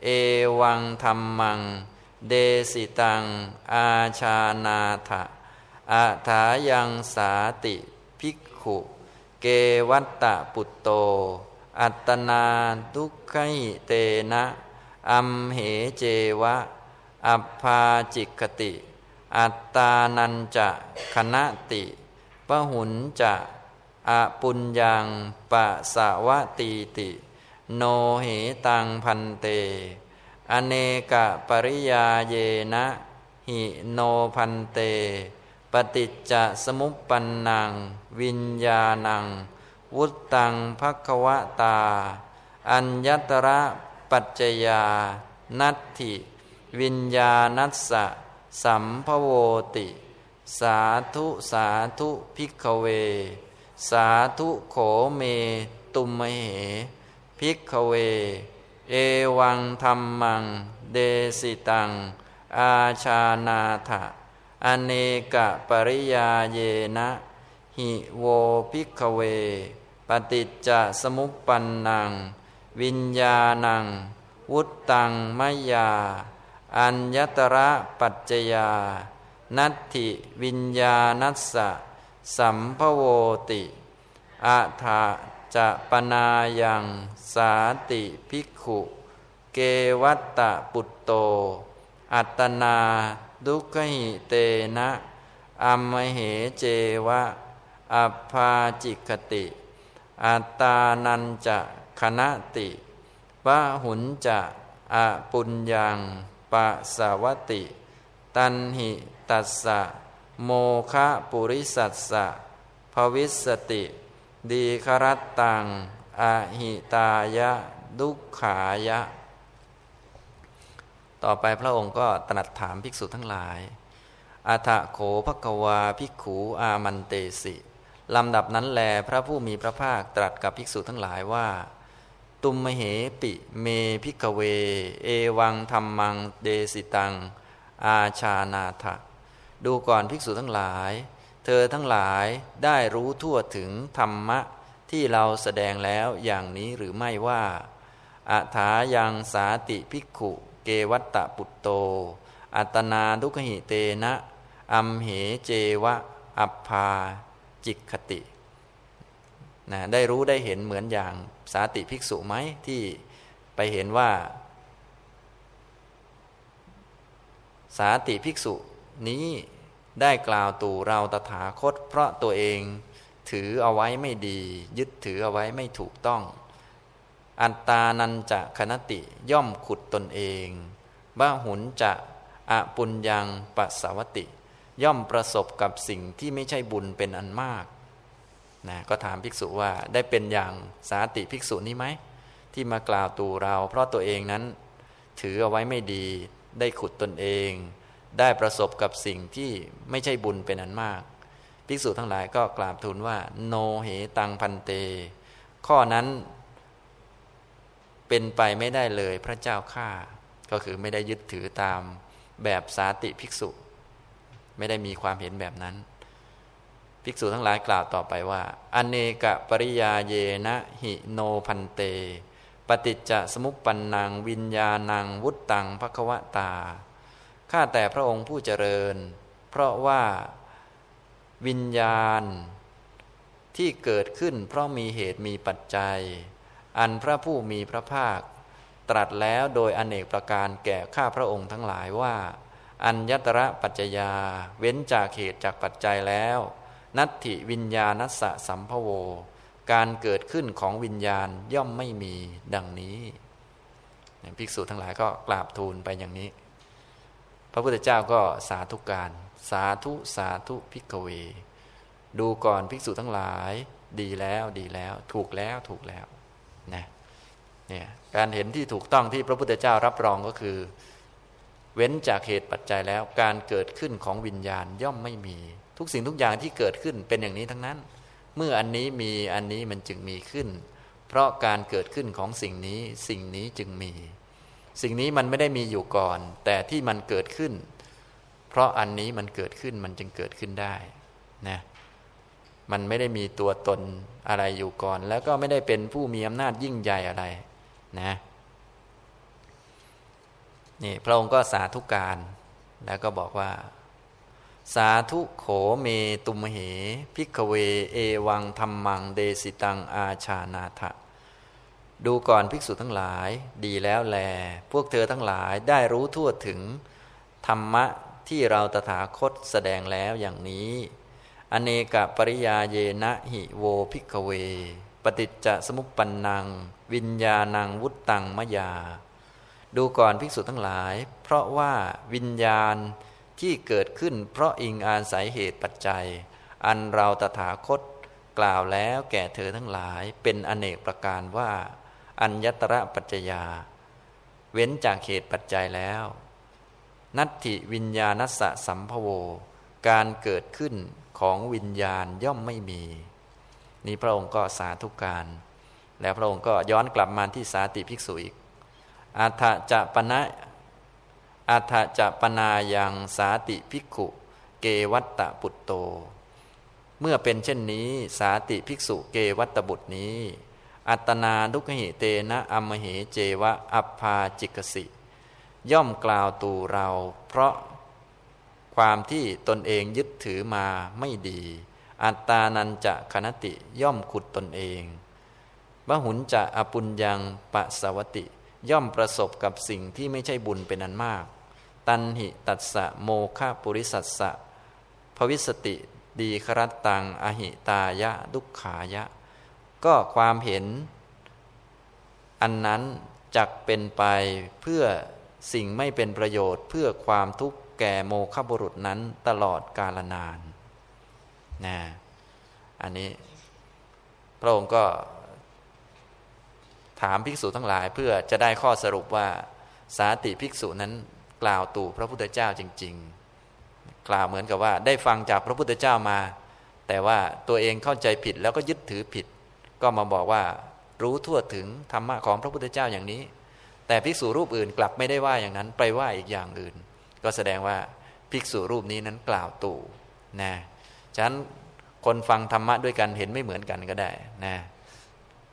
เอวังธรรมัง เดสิตัง อาชานาถะอาถายังสาติภิกขุ เกวัตตะปุตโต อัตนาทุกขิเตนะ อัมเหเจวะ อัปพาจิกติ อัตตานันจะคณะติปะหุนจะอะปุญญังปะสาวะตีติ โนเหตังพันเต อเนกะปริยาเยนะ หิโนพันเต ปฏิจจสมุปปันนัง วิญญาณัง วุตตังภควตา อัญญตระปัจจยา นัตถิ วิญญาณัสสะ สัมภโวติ สาธุสาธุพิกเว สาธุโขเม ตุมเห พิกเว เอวังธรรมัง เดสิตัง อาชานาถะอเนกะปริยาเยนะ หิโวพิกเว ปฏิจจสมุปปันนัง วิญญาณัง วุตตังมยา อัญญตระปัจจยา นัตถิวิญญาณัสสะสัมภโวติ อาถา จะปนายังสาติภิกขุ เกวัตตะปุตโต อัตนาดุขหิเตนะอัมมเหเจวะอัพพาจิกติ อัตตานันจะคณะติวะหุนจะอะปุญญังปะสาวติ ตันหิตัสสะโมคะปุริสัสสะภวิสติ ดีครัตตังอะหิตายะ ดุขายะ ต่อไปพระองค์ก็ตรัสถามภิกษุทั้งหลายอาทะโขภกวาภิกขูอามันเตสิลำดับนั้นแลพระผู้มีพระภาคตรัสกับภิกษุทั้งหลายว่า ตุมมเหปิเมพิกเว เอวังธรรมังเดสิตัง อาชานาทะดูก่อนภิกษุทั้งหลาย เธอทั้งหลายได้รู้ทั่วถึงธรรมะที่เราแสดงแล้วอย่างนี้หรือไม่ว่าอัฐายังสาติภิกขุ เกวัตตะปุตโต อัตนาดุขหิเตนะ อัมเหเจวะ อัปพาจิกคตินะได้รู้ได้เห็นเหมือนอย่างสาติภิกษุไหมที่ไปเห็นว่า สาติภิกษุนี้ ได้กล่าวตู่เราตถาคต เพราะตัวเองถือเอาไว้ไม่ดี ยึดถือเอาไว้ไม่ถูกต้อง อันตานันจะคณติย่อมขุดตนเองบ้าหุนจะอปุญญังปัสสาวติ ย่อมประสบกับสิ่งที่ไม่ใช่บุญเป็นอันมากนะก็ถามภิกษุว่าได้เป็นอย่างสาติภิกษุนี้ไหม ที่มากล่าวตูเรา เพราะตัวเองนั้น ถือเอาไว้ไม่ดี ได้ขุดตนเอง ได้ประสบกับสิ่งที่ไม่ใช่บุญเป็นอันมาก ภิกษุทั้งหลายก็กราบทูลว่า โนเหตังพันเต ข้อนั้นเป็นไปไม่ได้เลยพระเจ้าข้าก็คือไม่ได้ยึดถือตามแบบสาติภิกษุ ไม่ได้มีความเห็นแบบนั้น ภิกษุทั้งหลายกล่าวต่อไปว่า อเนกปริยาเยนะหิโนพันเต ปฏิจจสมุปปันนางวิญญาณังวุตตังภควตา ข้าแต่พระองค์ผู้เจริญ เพราะว่าวิญญาณที่เกิดขึ้น เพราะมีเหตุมีปัจจัย อันพระผู้มีพระภาค ตรัสแล้วโดยอเนกประการแก่ข้าพระองค์ทั้งหลายว่า อัญญตระปัจจยา เว้นจากเหตุจากปัจจัยแล้ว นัตถิวิญญาณัสสะสัมภโว การเกิดขึ้นของวิญญาณย่อมไม่มีดังนี้ ภิกษุทั้งหลายก็กราบทูลไปอย่างนี้ พระพุทธเจ้าก็สาธุการ สาธุสาธุพิกเว ดูก่อนภิกษุทั้งหลาย ดีแล้วดีแล้ว ถูกแล้วถูกแล้วนะเนี่ยการเห็นที่ถูกต้องที่พระพุทธเจ้ารับรองก็คือ เว้นจากเหตุปัจจัยแล้วการเกิดขึ้นของวิญญาณย่อมไม่มี ทุกสิ่งทุกอย่างที่เกิดขึ้นเป็นอย่างนี้ทั้งนั้น เมื่ออันนี้มีอันนี้มันจึงมีขึ้น เพราะการเกิดขึ้นของสิ่งนี้สิ่งนี้จึงมี สิ่งนี้มันไม่ได้มีอยู่ก่อน แต่ที่มันเกิดขึ้น เพราะอันนี้มันเกิดขึ้นมันจึงเกิดขึ้นได้นะมันไม่ได้มีตัวตนอะไรอยู่ก่อน แล้วก็ไม่ได้เป็นผู้มีอำนาจยิ่งใหญ่อะไรนะนี่พระองค์ก็สาธุการ แล้วก็บอกว่า สาธุโขเมตุมเห ภิกขเว เอวังธัมมัง เทสิตังอาชานาถะ ดูก่อนภิกษุทั้งหลาย ดีแล้วแล พวกเธอทั้งหลายได้รู้ทั่วถึง ธรรมะที่เราตถาคตแสดงแล้วอย่างนี้ อเนกปริยาเยนะหิโว ภิกขเว ปฏิจจสมุปปันนัง วิญญาณังวุตตังมยา ดูก่อนภิกษุทั้งหลาย เพราะว่าวิญญาณที่เกิดขึ้นเพราะอิงอาศัยเหตุปัจจัย อันเราตถาคตกล่าวแล้วแก่เธอทั้งหลายเป็นอเนกประการว่า อัญญตระปัจจยา เว้นจากเหตุปัจจัยแล้ว นัตถิวิญญาณัสสะสัมภโว การเกิดขึ้นของวิญญาณย่อมไม่มี นี่พระองค์ก็สาธุการ แล้วพระองค์ก็ย้อนกลับมาที่สาติภิกษุอีกอาถจะปณะอาถจะปนายังสาติภิกขุ เกวัตตะปุตโต เมื่อเป็นเช่นนี้สาติภิกษุเกวัตตบุตรนี้ อัตนาดุกหิเตนะอมเหเจวะอัพพาจิกสิ ย่อมกล่าวตูเรา เพราะความที่ตนเองยึดถือมาไม่ดี อัตตานันจะคณติย่อมขุดตนเองบหุนจะอปุญยังปะสวติ ย่อมประสบกับสิ่งที่ไม่ใช่บุญเป็นอันมาก ตันหิตัสสะโมฆะปุริสัสสะภวิสติ ดีครัตตังอหิตายะ ดุขายะ ก็ความเห็น อันนั้นจักเป็นไปเพื่อสิ่งไม่เป็นประโยชน์ เพื่อความทุกข์แก่โมฆะบุรุษนั้นตลอดกาลนานนะอันนี้พระองค์ก็ถามภิกษุทั้งหลายเพื่อจะได้ข้อสรุปว่าสาติภิกษุนั้นกล่าวตู่พระพุทธเจ้าจริง ๆ กล่าวเหมือนกับว่าได้ฟังจากพระพุทธเจ้ามา แต่ว่าตัวเองเข้าใจผิดแล้วก็ยึดถือผิด ก็มาบอกว่ารู้ทั่วถึงธรรมะของพระพุทธเจ้าอย่างนี้ แต่ภิกษุรูปอื่นกลับไม่ได้ว่าอย่างนั้น ไปว่าอีกอย่างอื่น ก็แสดงว่าภิกษุรูปนี้นั้นกล่าวตู่นะฉะนั้นคนฟังธรรมะด้วยกันเห็นไม่เหมือนกันก็ได้นะ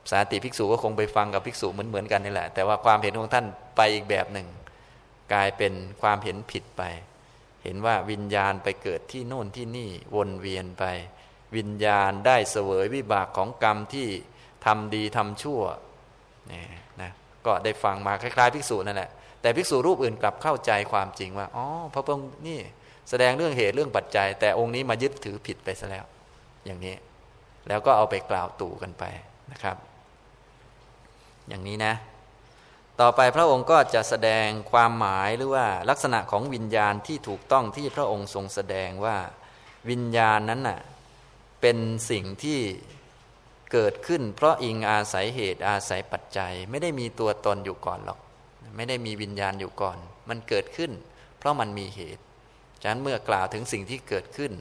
สาติภิกษุก็คงไปฟังกับภิกษุเหมือนเหมือนกันนี่แหละ แต่ว่าความเห็นของท่านไปอีกแบบหนึ่ง กลายเป็นความเห็นผิดไป เห็นว่าวิญญาณไปเกิดที่โน่นที่นี่วนเวียนไป วิญญาณได้เสวยวิบากของกรรมที่ทำดีทำชั่วนี่นะก็ได้ฟังมาคล้ายๆ ภิกษุนั่นแหละแต่ภิกษุรูปอื่นกลับเข้าใจความจริงว่าอ๋อพระพุทธนี่แสดงเรื่องเหตุเรื่องปัจจัย แต่องค์นี้มายึดถือผิดไปซะแล้ว อย่างนี้ แล้วก็เอาไปกล่าวตู่กันไปนะครับ อย่างนี้นะ ต่อไปพระองค์ก็จะแสดงความหมายหรือว่าลักษณะของวิญญาณที่ถูกต้องที่พระองค์ทรงแสดงว่าวิญญาณนั้นน่ะ เป็นสิ่งที่เกิดขึ้น เพราะอิงอาศัยเหตุอาศัยปัจจัย ไม่ได้มีตัวตนอยู่ก่อนหรอก ไม่ได้มีวิญญาณอยู่ก่อน มันเกิดขึ้น เพราะมันมีเหตุฉะนั้นเมื่อกล่าวถึงสิ่งที่เกิดขึ้น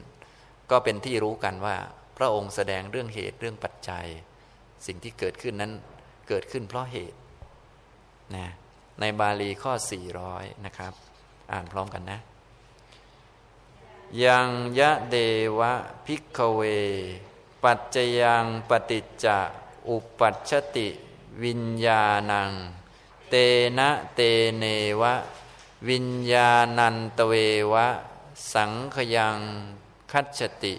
ก็เป็นที่รู้กันว่า พระองค์แสดงเรื่องเหตุเรื่องปัจจัย สิ่งที่เกิดขึ้นนั้นเกิดขึ้นเพราะเหตุนะในบาลีข้อ 400 นะครับ อ่านพร้อมกันนะ ยังยะเดวะพิกเว ปัจจยังปฏิจจะอุปัชติ วิญญาณัง เตนะเตเนวะ วิญญาณันตเววะ สังขยังคัจติ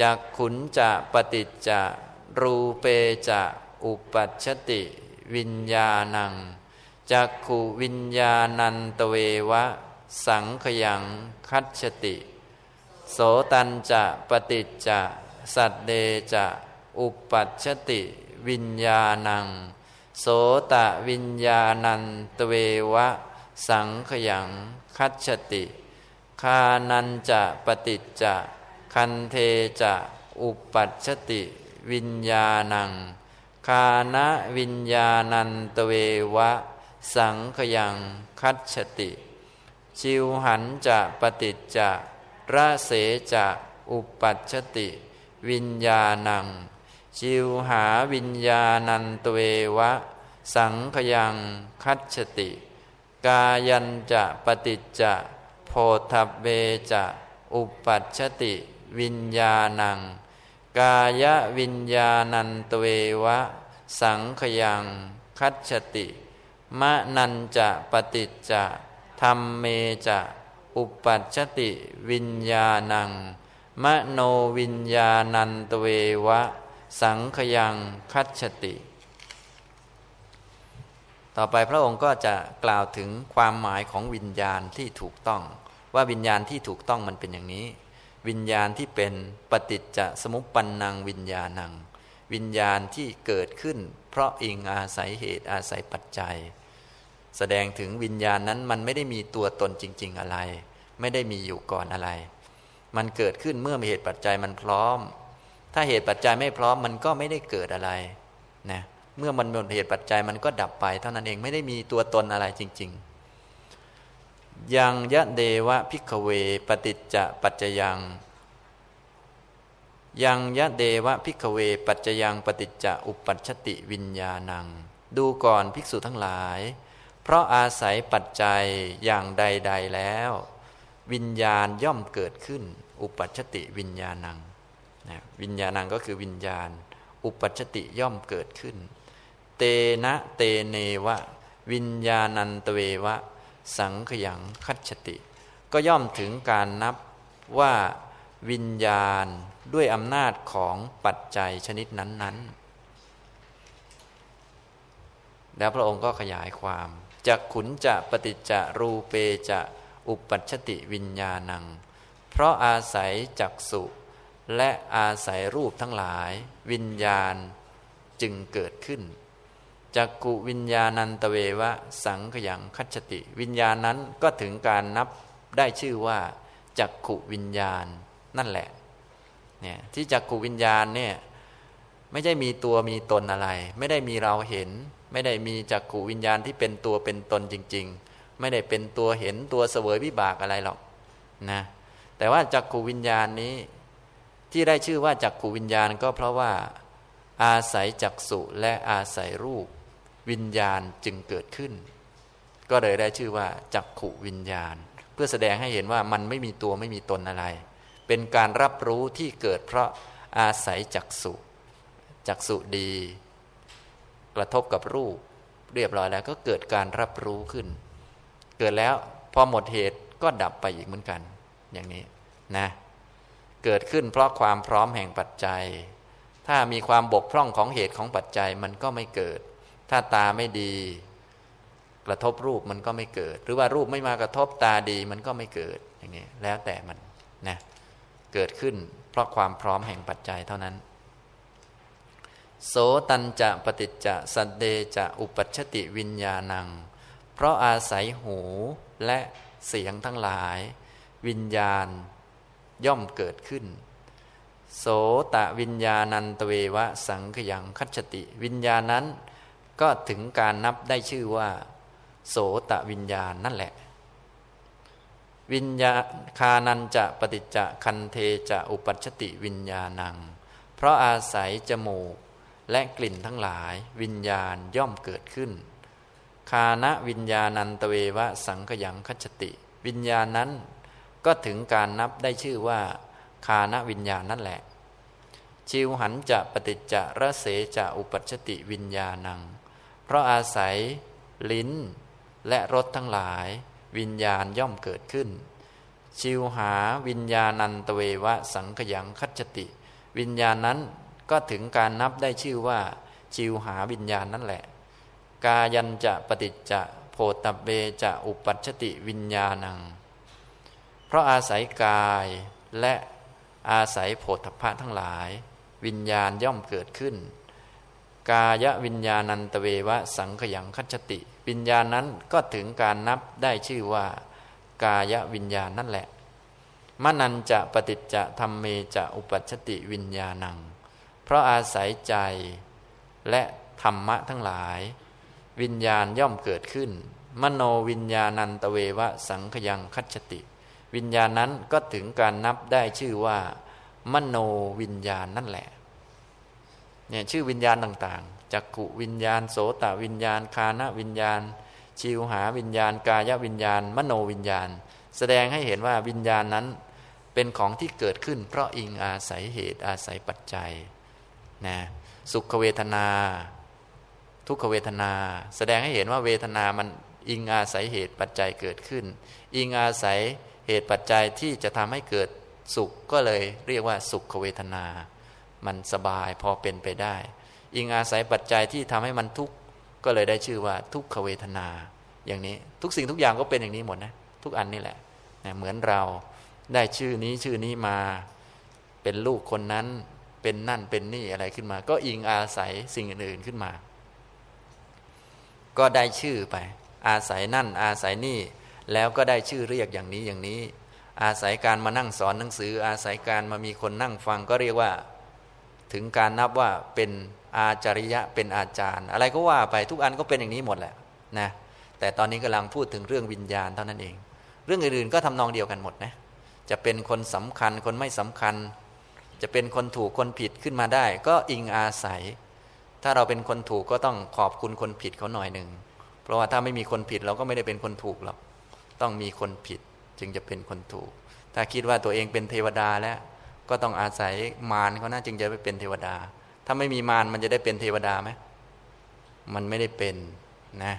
จากขุนจะปฏิจจะรูเปจะอุปัชติ วิญญาณังจักขูวิญญาณันตเววะ สังขยังคัจฉติ โสตันจะปฏิจจะ สัตเดจะ อุปัชติวิญญาณัง โสตะวิญญาณันตเววะ สังขยังคัจฉติคานันจะปฏิจจะ คันเทจะ อุปัชติวิญญาณัง คานะวิญญาณันตเววะ สังขยังคัตฉติ ชิวหันจะปฏิจจะ ระเสจะอุปัชติ วิญญาณัง ชิวหาวิญญาณันตเววะ สังขยังคัตฉติ กายันจะปฏิจจะโพธเบจะอุปัชติ วิญญาณัง กายวิญญาณันตเววะ สังขยังคัจฉติมะนันจะปฏิจจะธรรมเมจะ อุปัชติวิญญาณัง มโนวิญญาณันตเววะ สังขยังคัจฉติ ต่อไปพระองค์ก็จะกล่าวถึงความหมายของวิญญาณที่ถูกต้อง ว่าวิญญาณที่ถูกต้องมันเป็นอย่างนี้ วิญญาณที่เป็นปฏิจจสมุปปันนังวิญญาณัง วิญญาณที่เกิดขึ้น เพราะอิงอาศัยเหตุอาศัยปัจจัย แสดงถึงวิญญาณนั้นมันไม่ได้มีตัวตนจริง ๆอะไร ไม่ได้มีอยู่ก่อนอะไร มันเกิดขึ้นเมื่อมีเหตุปัจจัยมันพร้อม ถ้าเหตุปัจจัยไม่พร้อมมันก็ไม่ได้เกิดอะไรนะเมื่อมันหมดเหตุปัจจัยมันก็ดับไป เท่านั้นเองไม่ได้มีตัวตนอะไรจริง ๆ ยังยะเดวะพิกเว ปฏิจจะปัจจยัง ยังยะเดวะพิกเว ปัจจยังปฏิจจะอุปัชติวิญญาณัง ดูก่อนภิกษุทั้งหลาย เพราะอาศัยปัจจัยอย่างใด ๆแล้ว วิญญาณย่อมเกิดขึ้น อุปัชติวิญญาณังนะวิญญาณังก็คือวิญญาณ อุปัชติย่อมเกิดขึ้น เตนะเตเนวะ วิญญาณันตเววะ สังขยังคัจติ ก็ย่อมถึงการนับว่าวิญญาณด้วยอำนาจของปัจจัยชนิดนั้น ๆ แล้วพระองค์ก็ขยายความ จากขุนจะปฏิจจรูเปจะอุปัชติวิญญาณัง เพราะอาศัยจักสุและอาศัยรูปทั้งหลาย วิญญาณจึงเกิดขึ้นจักกุวิญญาณันตเววะ สังขยังคัจติ วิญญาณนั้นก็ถึงการนับได้ชื่อว่าจักกุวิญญาณนั่นแหละเนี่ยที่จักกุวิญญาณเนี่ยไม่ใช่มีตัวมีตนอะไร ไม่ได้มีเราเห็น ไม่ได้มีจักกุวิญญาณที่เป็นตัวเป็นตนจริง ๆ ไม่ได้เป็นตัวเห็นตัวเสวยวิบากอะไรหรอกนะแต่ว่าจักกุวิญญาณนี้ที่ได้ชื่อว่าจักกุวิญญาณก็เพราะว่าอาศัยจักสุและอาศัยรูป วิญญาณจึงเกิดขึ้น ก็เลยได้ชื่อว่าจักขุวิญญาณ เพื่อแสดงให้เห็นว่ามันไม่มีตัวไม่มีตนอะไร เป็นการรับรู้ที่เกิดเพราะอาศัยจักสุจักสุดี กระทบกับรูป เรียบร้อยแล้วก็เกิดการรับรู้ขึ้น เกิดแล้วพอหมดเหตุก็ดับไปอีกเหมือนกัน อย่างนี้นะเกิดขึ้นเพราะความพร้อมแห่งปัจจัย ถ้ามีความบกพร่องของเหตุของปัจจัยมันก็ไม่เกิด ถ้าตาไม่ดี กระทบรูปมันก็ไม่เกิด หรือว่ารูปไม่มากระทบตาดีมันก็ไม่เกิดอย่างนี้แล้วแต่มันนะเกิดขึ้นเพราะความพร้อมแห่งปัจจัยเท่านั้น โสตันจะปฏิจจะสัตเดจะอุปัชติวิญญาณัง เพราะอาศัยหูและเสียงทั้งหลาย วิญญาณย่อมเกิดขึ้น โสตะวิญญาณันตเววะสังขยังคัจติ วิญญาณนั้น ก็ถึงการนับได้ชื่อว่า โสตวิญญาณนั่นแหละ วิญญาคานันจะปฏิจจะคันเทจะอุปัชติวิญญาณัง เพราะอาศัยจมูก และกลิ่นทั้งหลายวิญญาณย่อมเกิดขึ้น คานะวิญญาณันตเววะสังขยังคัจติ วิญญาณนั้นก็ถึงการนับได้ชื่อว่า คานะวิญญาณนั่นแหละ ชิวหันจะปฏิจจะระเสจะอุปัชติวิญญาณัง เพราะอาศัย ลิ้น และรสทั้งหลาย วิญญาณย่อมเกิดขึ้น ชิวหาวิญญาณันตเววะสังขยังคัจติ วิญญาณนั้น ก็ถึงการนับได้ชื่อว่าชิวหาวิญญาณนั่นแหละ กายันจะปฏิจจะโพตเบจะอุปัชติวิญญาณัง เพราะอาศัยกายและอาศัยโพธพะทั้งหลาย วิญญาณย่อมเกิดขึ้น กายวิญญาณันตเววะสังขยังคัจติ วิญญาณนั้นก็ถึงการนับได้ชื่อว่า กายวิญญาณนั่นแหละมนันจะปฏิจจะธรรมเมจะอุปัชติวิญญาณัง เพราะอาศัยใจและธรรมะทั้งหลาย วิญญาณย่อมเกิดขึ้น มโนวิญญาณันตเววะสังขยังคัจติ วิญญาณนั้นก็ถึงการนับได้ชื่อว่า มโนวิญญาณนั่นแหละเนี่ยชื่อวิญญาณต่างๆจักกุวิญญาณโสตวิญญาณคานวิญญาณ ชิวหาวิญญาณ กายวิญญาณ มโนวิญญาณ แสดงให้เห็นว่าวิญญาณนั้นเป็นของที่เกิดขึ้น เพราะอิงอาศัยเหตุอาศัยปัจจัย นะสุขเวทนา ทุกขเวทนา แสดงให้เห็นว่าเวทนามันอิงอาศัยเหตุปัจจัยเกิดขึ้น อิงอาศัยเหตุปัจจัยที่จะทำให้เกิดสุขก็เลยเรียกว่าสุขเวทนา มันสบายพอเป็นไปได้ อิงอาศัยปัจจัยที่ทำให้มันทุกข์ก็เลยได้ชื่อว่าทุกขเวทนา อย่างนี้ทุกสิ่งทุกอย่างก็เป็นอย่างนี้หมดนะทุกอันนี่แหละนะเหมือนเราได้ชื่อนี้ชื่อนี้มา เป็นลูกคนนั้น เป็นนั่นเป็นนี่อะไรขึ้นมา ก็อิงอาศัยสิ่งอื่นๆขึ้นมา ก็ได้ชื่อไป อาศัยนั่น อาศัยนี่ แล้วก็ได้ชื่อเรียกอย่างนี้อย่างนี้ อาศัยการมานั่งสอนหนังสือ อาศัยการมามีคนนั่งฟังก็เรียกว่า ถึงการนับว่าเป็นอาจาริยะเป็นอาจารย์ อะไรก็ว่าไปทุกอันก็เป็นอย่างนี้หมดแหละนะแต่ตอนนี้กำลังพูดถึงเรื่องวิญญาณเท่านั้นเอง เรื่องอื่นๆก็ทำนองเดียวกันหมดนะจะเป็นคนสำคัญคนไม่สำคัญ จะเป็นคนถูกคนผิดขึ้นมาได้ ก็อิงอาศัย ถ้าเราเป็นคนถูกก็ต้องขอบคุณคนผิดเขาหน่อยหนึ่งเพราะว่าถ้าไม่มีคนผิดเราก็ไม่ได้เป็นคนถูกหรอกต้องมีคนผิดจึงจะเป็นคนถูก ถ้าคิดว่าตัวเองเป็นเทวดาแล้ว ก็ต้องอาศัยมารเขานะจึงจะไปเป็นเทวดา ถ้าไม่มีมารมันจะได้เป็นเทวดาไหมมันไม่ได้เป็นนะ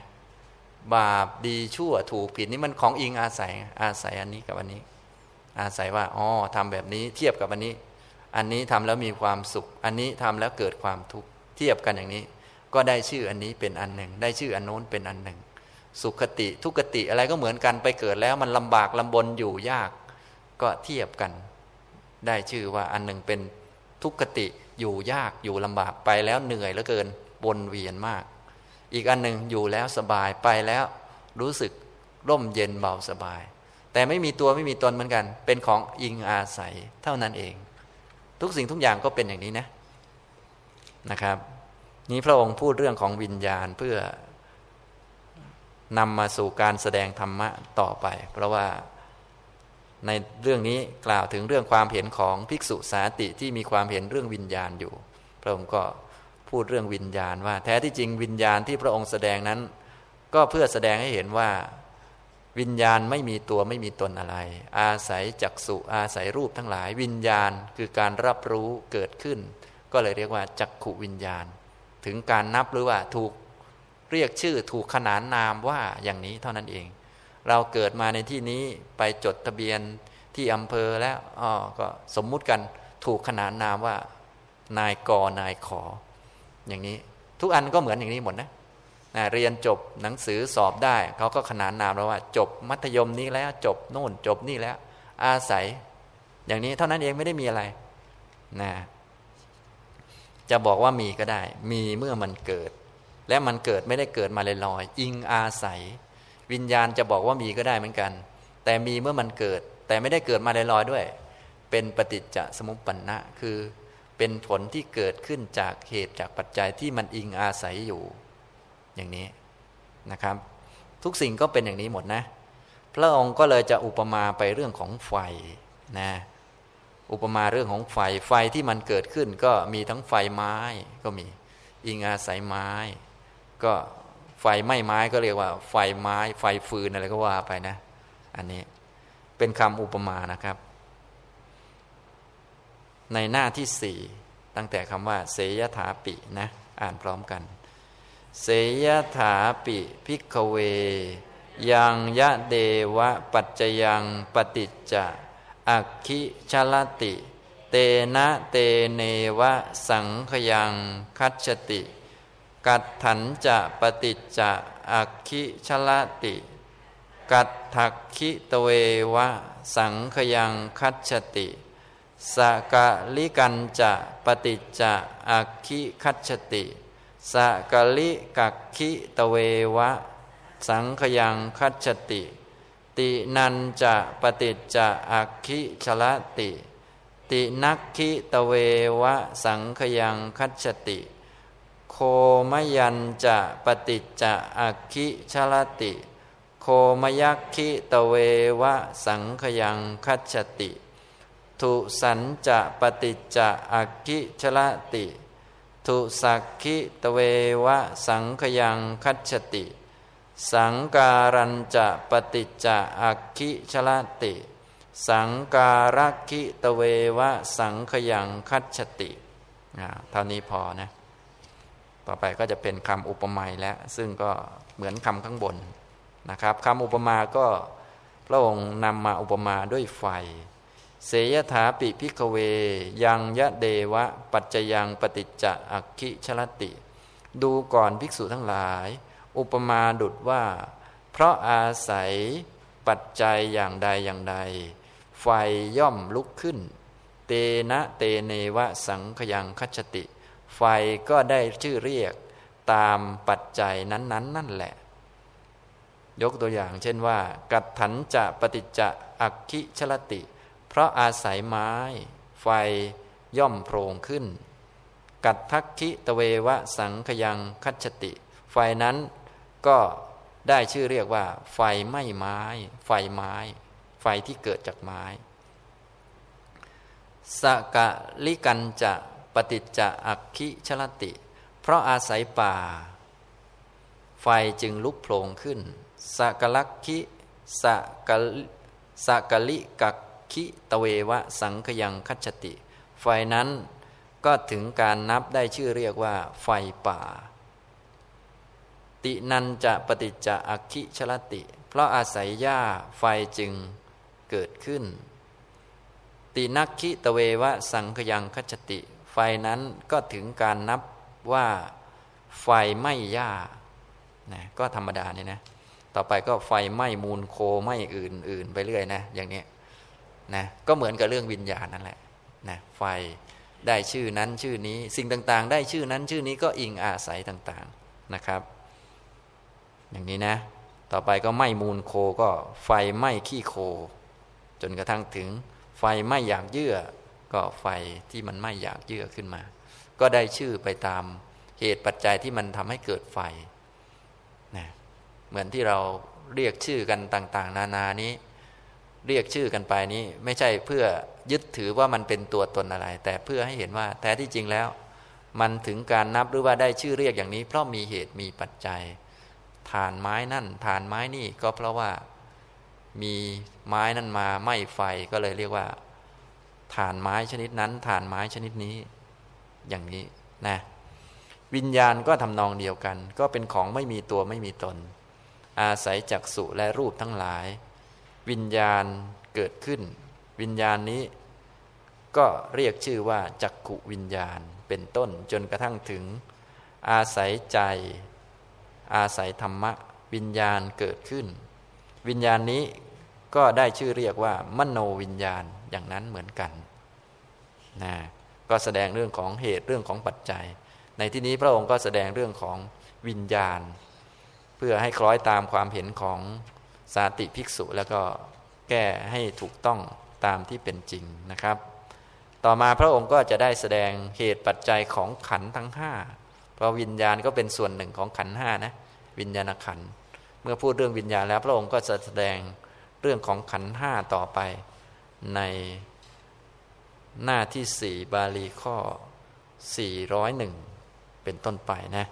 บาปดีชั่วถูกผิดนี่มันของอิงอาศัยอาศัยอันนี้กับอันนี้ อาศัยว่าอ๋อทำแบบนี้เทียบกับอันนี้ อันนี้ทำแล้วมีความสุข อันนี้ทำแล้วเกิดความทุกข์เทียบกันอย่างนี้ ก็ได้ชื่ออันนี้เป็นอันหนึ่ง ได้ชื่ออันโน้นเป็นอันหนึ่ง สุขติทุกติอะไรก็เหมือนกันไปเกิดแล้วมันลำบากลำบนอยู่ยาก ก็เทียบกัน ได้ชื่อว่าอันหนึ่งเป็นทุกติอยู่ยากอยู่ลำบากไปแล้วเหนื่อยเหลือเกินวนเวียนมาก อีกอันหนึ่งอยู่แล้วสบายไปแล้วรู้สึกร่มเย็นเบาสบาย แต่ไม่มีตัวไม่มีตนเหมือนกัน เป็นของอิงอาศัยเท่านั้นเอง ทุกสิ่งทุกอย่างก็เป็นอย่างนี้นะนะครับ นี้พระองค์พูดเรื่องของวิญญาณเพื่อนำมาสู่การแสดงธรรมะต่อไป เพราะว่าในเรื่องนี้กล่าวถึงเรื่องความเห็นของภิกษุสาติที่มีความเห็นเรื่องวิญญาณอยู่ พระองค์ก็พูดเรื่องวิญญาณว่า แท้ที่จริงวิญญาณที่พระองค์แสดงนั้น ก็เพื่อแสดงให้เห็นว่า วิญญาณไม่มีตัวไม่มีตนอะไร อาศัยจักสุอาศัยรูปทั้งหลาย วิญญาณคือการรับรู้เกิดขึ้น ก็เลยเรียกว่าจักขุวิญญาณ ถึงการนับหรือว่าถูกเรียกชื่อถูกขนานนามว่าอย่างนี้เท่านั้นเอง เราเกิดมาในที่นี้ไปจดทะเบียนที่อำเภอแล้วอ๋อก็สมมุติกันถูกขนานนามว่า นายกนายขอ อย่างนี้ ทุกอันก็เหมือนอย่างนี้หมดนะนะ เรียนจบหนังสือสอบได้เขาก็ขนานนามเราว่า จบมัธยมนี้แล้วจบโน่นจบนี่แล้ว อาศัย อย่างนี้เท่านั้นเองไม่ได้มีอะไรนะจะบอกว่ามีก็ได้ มีเมื่อมันเกิด และมันเกิดไม่ได้เกิดมาลอยๆอิงอาศัย วิญญาณจะบอกว่ามีก็ได้เหมือนกัน แต่มีเมื่อมันเกิด แต่ไม่ได้เกิดมาลอยๆด้วย เป็นปฏิจจสมุปปนนะคือ เป็นผลที่เกิดขึ้นจากเหตุจากปัจจัยที่มันอิงอาศัยอยู่ อย่างนี้นะครับ ทุกสิ่งก็เป็นอย่างนี้หมดนะ พระองค์ก็เลยจะอุปมาไปเรื่องของไฟนะอุปมาเรื่องของไฟไฟที่มันเกิดขึ้นก็มีทั้งไฟไม้ก็มีอิงอาศัยไม้ ก็ไฟไหม้ไม้ก็เรียกว่า ไฟไม้ ไฟฟืนอะไรก็ว่าไปนะ อันนี้เป็นคำอุปมานะครับ ในหน้าที่สี่ตั้งแต่คำว่า เสยถาปินะ อ่านพร้อมกัน เสยถาปิพิกเว ยังยะเดวะปัจจยังปฏิจจะอักขิชลติ เตนะเตเนวะสังขยังคัจติ กัตถันจะปฏิจจะอักขิชลติ กัตถักขิตเววะสังขยังคัจฉติสกะลิกันจะปฏิจจะอักขิคัจฉติ สกลิกักขิตเววะ สังขยังคัจฉติ ตินันจะปฏิจจะอักขิชละติ ตินักขิตเววะ สังขยังคัจฉติ โคมยันจะปฏิจจะอักขิชลติ โคมยักขิตเววะ สังขยังคัจติ ทุสันจะปฏิจจะอักขิชลติ ทุสักขิตเววะสังขยังคัจติ สังการันจะปฏิจจะอักขิชลติ สังการักขิตเววะสังขยังคัจติเท่านี้พอนะ ต่อไปก็จะเป็นคำอุปมาแล้วซึ่งก็เหมือนคำข้างบนนะครับคำอุปมาก็พระองค์นำมาอุปมาด้วยไฟ เสยถาปิพิกเว ยังยะเดวะ ปัจจยังปฏิจจะอักขิชลติ ดูก่อนภิกษุทั้งหลาย อุปมาดุดว่า เพราะอาศัยปัจจัยอย่างใดอย่างใด ไฟย่อมลุกขึ้น เตนะเตเนวะสังขยังคัจติ ไฟก็ได้ชื่อเรียกตามปัจจัยนั้นๆนนนั่นแหละ ยกตัวอย่างเช่นว่า กัดถันจะปฏิจะอักขิชลติ เพราะอาศัยไม้ ไฟย่อมโพรงขึ้น กัดทักขิตเววะสังขยังคัจติ ไฟนั้นก็ได้ชื่อเรียกว่า ไฟไหม้ไม้ ไฟไม้ ไฟที่เกิดจากไม้สกะลิกันจะปฏิจจะอักขิชลติ เพราะอาศัยป่า ไฟจึงลุกโผล่ขึ้นสกลักขิสกสกลิกัก ขิตเววะสังขยังคัจติ ไฟนั้นก็ถึงการนับได้ชื่อเรียกว่า ไฟป่า ตินันจะปฏิจจะอักขิชลติ เพราะอาศัยหญ้าไฟจึงเกิดขึ้น ตินักขิตเววะสังขยังคัจติ ไฟนั้นก็ถึงการนับว่าไฟไม่หญ้านะก็ธรรมดาเนี่ยนะ ต่อไปก็ไฟไหม้มูลโคไหม้อื่น ๆ ไปเรื่อยนะ อย่างนี้ นะก็เหมือนกับเรื่องวิญญาณนั่นแหละนะไฟได้ชื่อนั้นชื่อนี้ สิ่งต่างๆ ได้ชื่อนั้นชื่อนี้ก็อิงอาศัยต่างๆนะครับ อย่างนี้นะ ต่อไปก็ไหม้มูลโคก็ไฟไหม้ขี้โค จนกระทั่งถึง ไฟไหม้อยากเยื่อ ก็ไฟที่มันไหม้อยากเยื่อขึ้นมา ก็ได้ชื่อไปตามเหตุปัจจัยที่มันทำให้เกิดไฟนะเหมือนที่เราเรียกชื่อกันต่าง ๆ นานานี้ เรียกชื่อกันไปนี้ ไม่ใช่เพื่อยึดถือว่ามันเป็นตัวตนอะไร แต่เพื่อให้เห็นว่าแท้ที่จริงแล้ว มันถึงการนับหรือว่าได้ชื่อเรียกอย่างนี้ เพราะมีเหตุมีปัจจัยฐานไม้นั่นฐานไม้นี่ก็เพราะว่ามีไม้นั่นมาไหม้ไฟก็เลยเรียกว่าฐานไม้ชนิดนั้นฐานไม้ชนิดนี้ อย่างนี้นะวิญญาณก็ทำนองเดียวกัน ก็เป็นของไม่มีตัวไม่มีตน อาศัยจักสุและรูปทั้งหลาย วิญญาณเกิดขึ้น วิญญาณนี้ ก็เรียกชื่อว่า จักขุวิญญาณเป็นต้นจนกระทั่งถึง อาศัยใจ อาศัยธรรมะ วิญญาณเกิดขึ้น วิญญาณนี้ก็ได้ชื่อเรียกว่า มโนวิญญาณอย่างนั้นเหมือนกันนะก็แสดงเรื่องของเหตุเรื่องของปัจจัย ในที่นี้พระองค์ก็แสดงเรื่องของวิญญาณ เพื่อให้คล้อยตามความเห็นของ สาติภิกษุแล้วก็แก้ให้ถูกต้องตามที่เป็นจริงนะครับ ต่อมาพระองค์ก็จะได้แสดงเหตุปัจจัยของขันทั้งห้าเพราะวิญญาณก็เป็นส่วนหนึ่งของขันห้านะวิญญาณขันเมื่อพูดเรื่องวิญญาณแล้วพระองค์ก็จะแสดงเรื่องของขันห้าต่อไป ในหน้าที่สี่บาลีข้อ 401 เป็นต้นไปนะ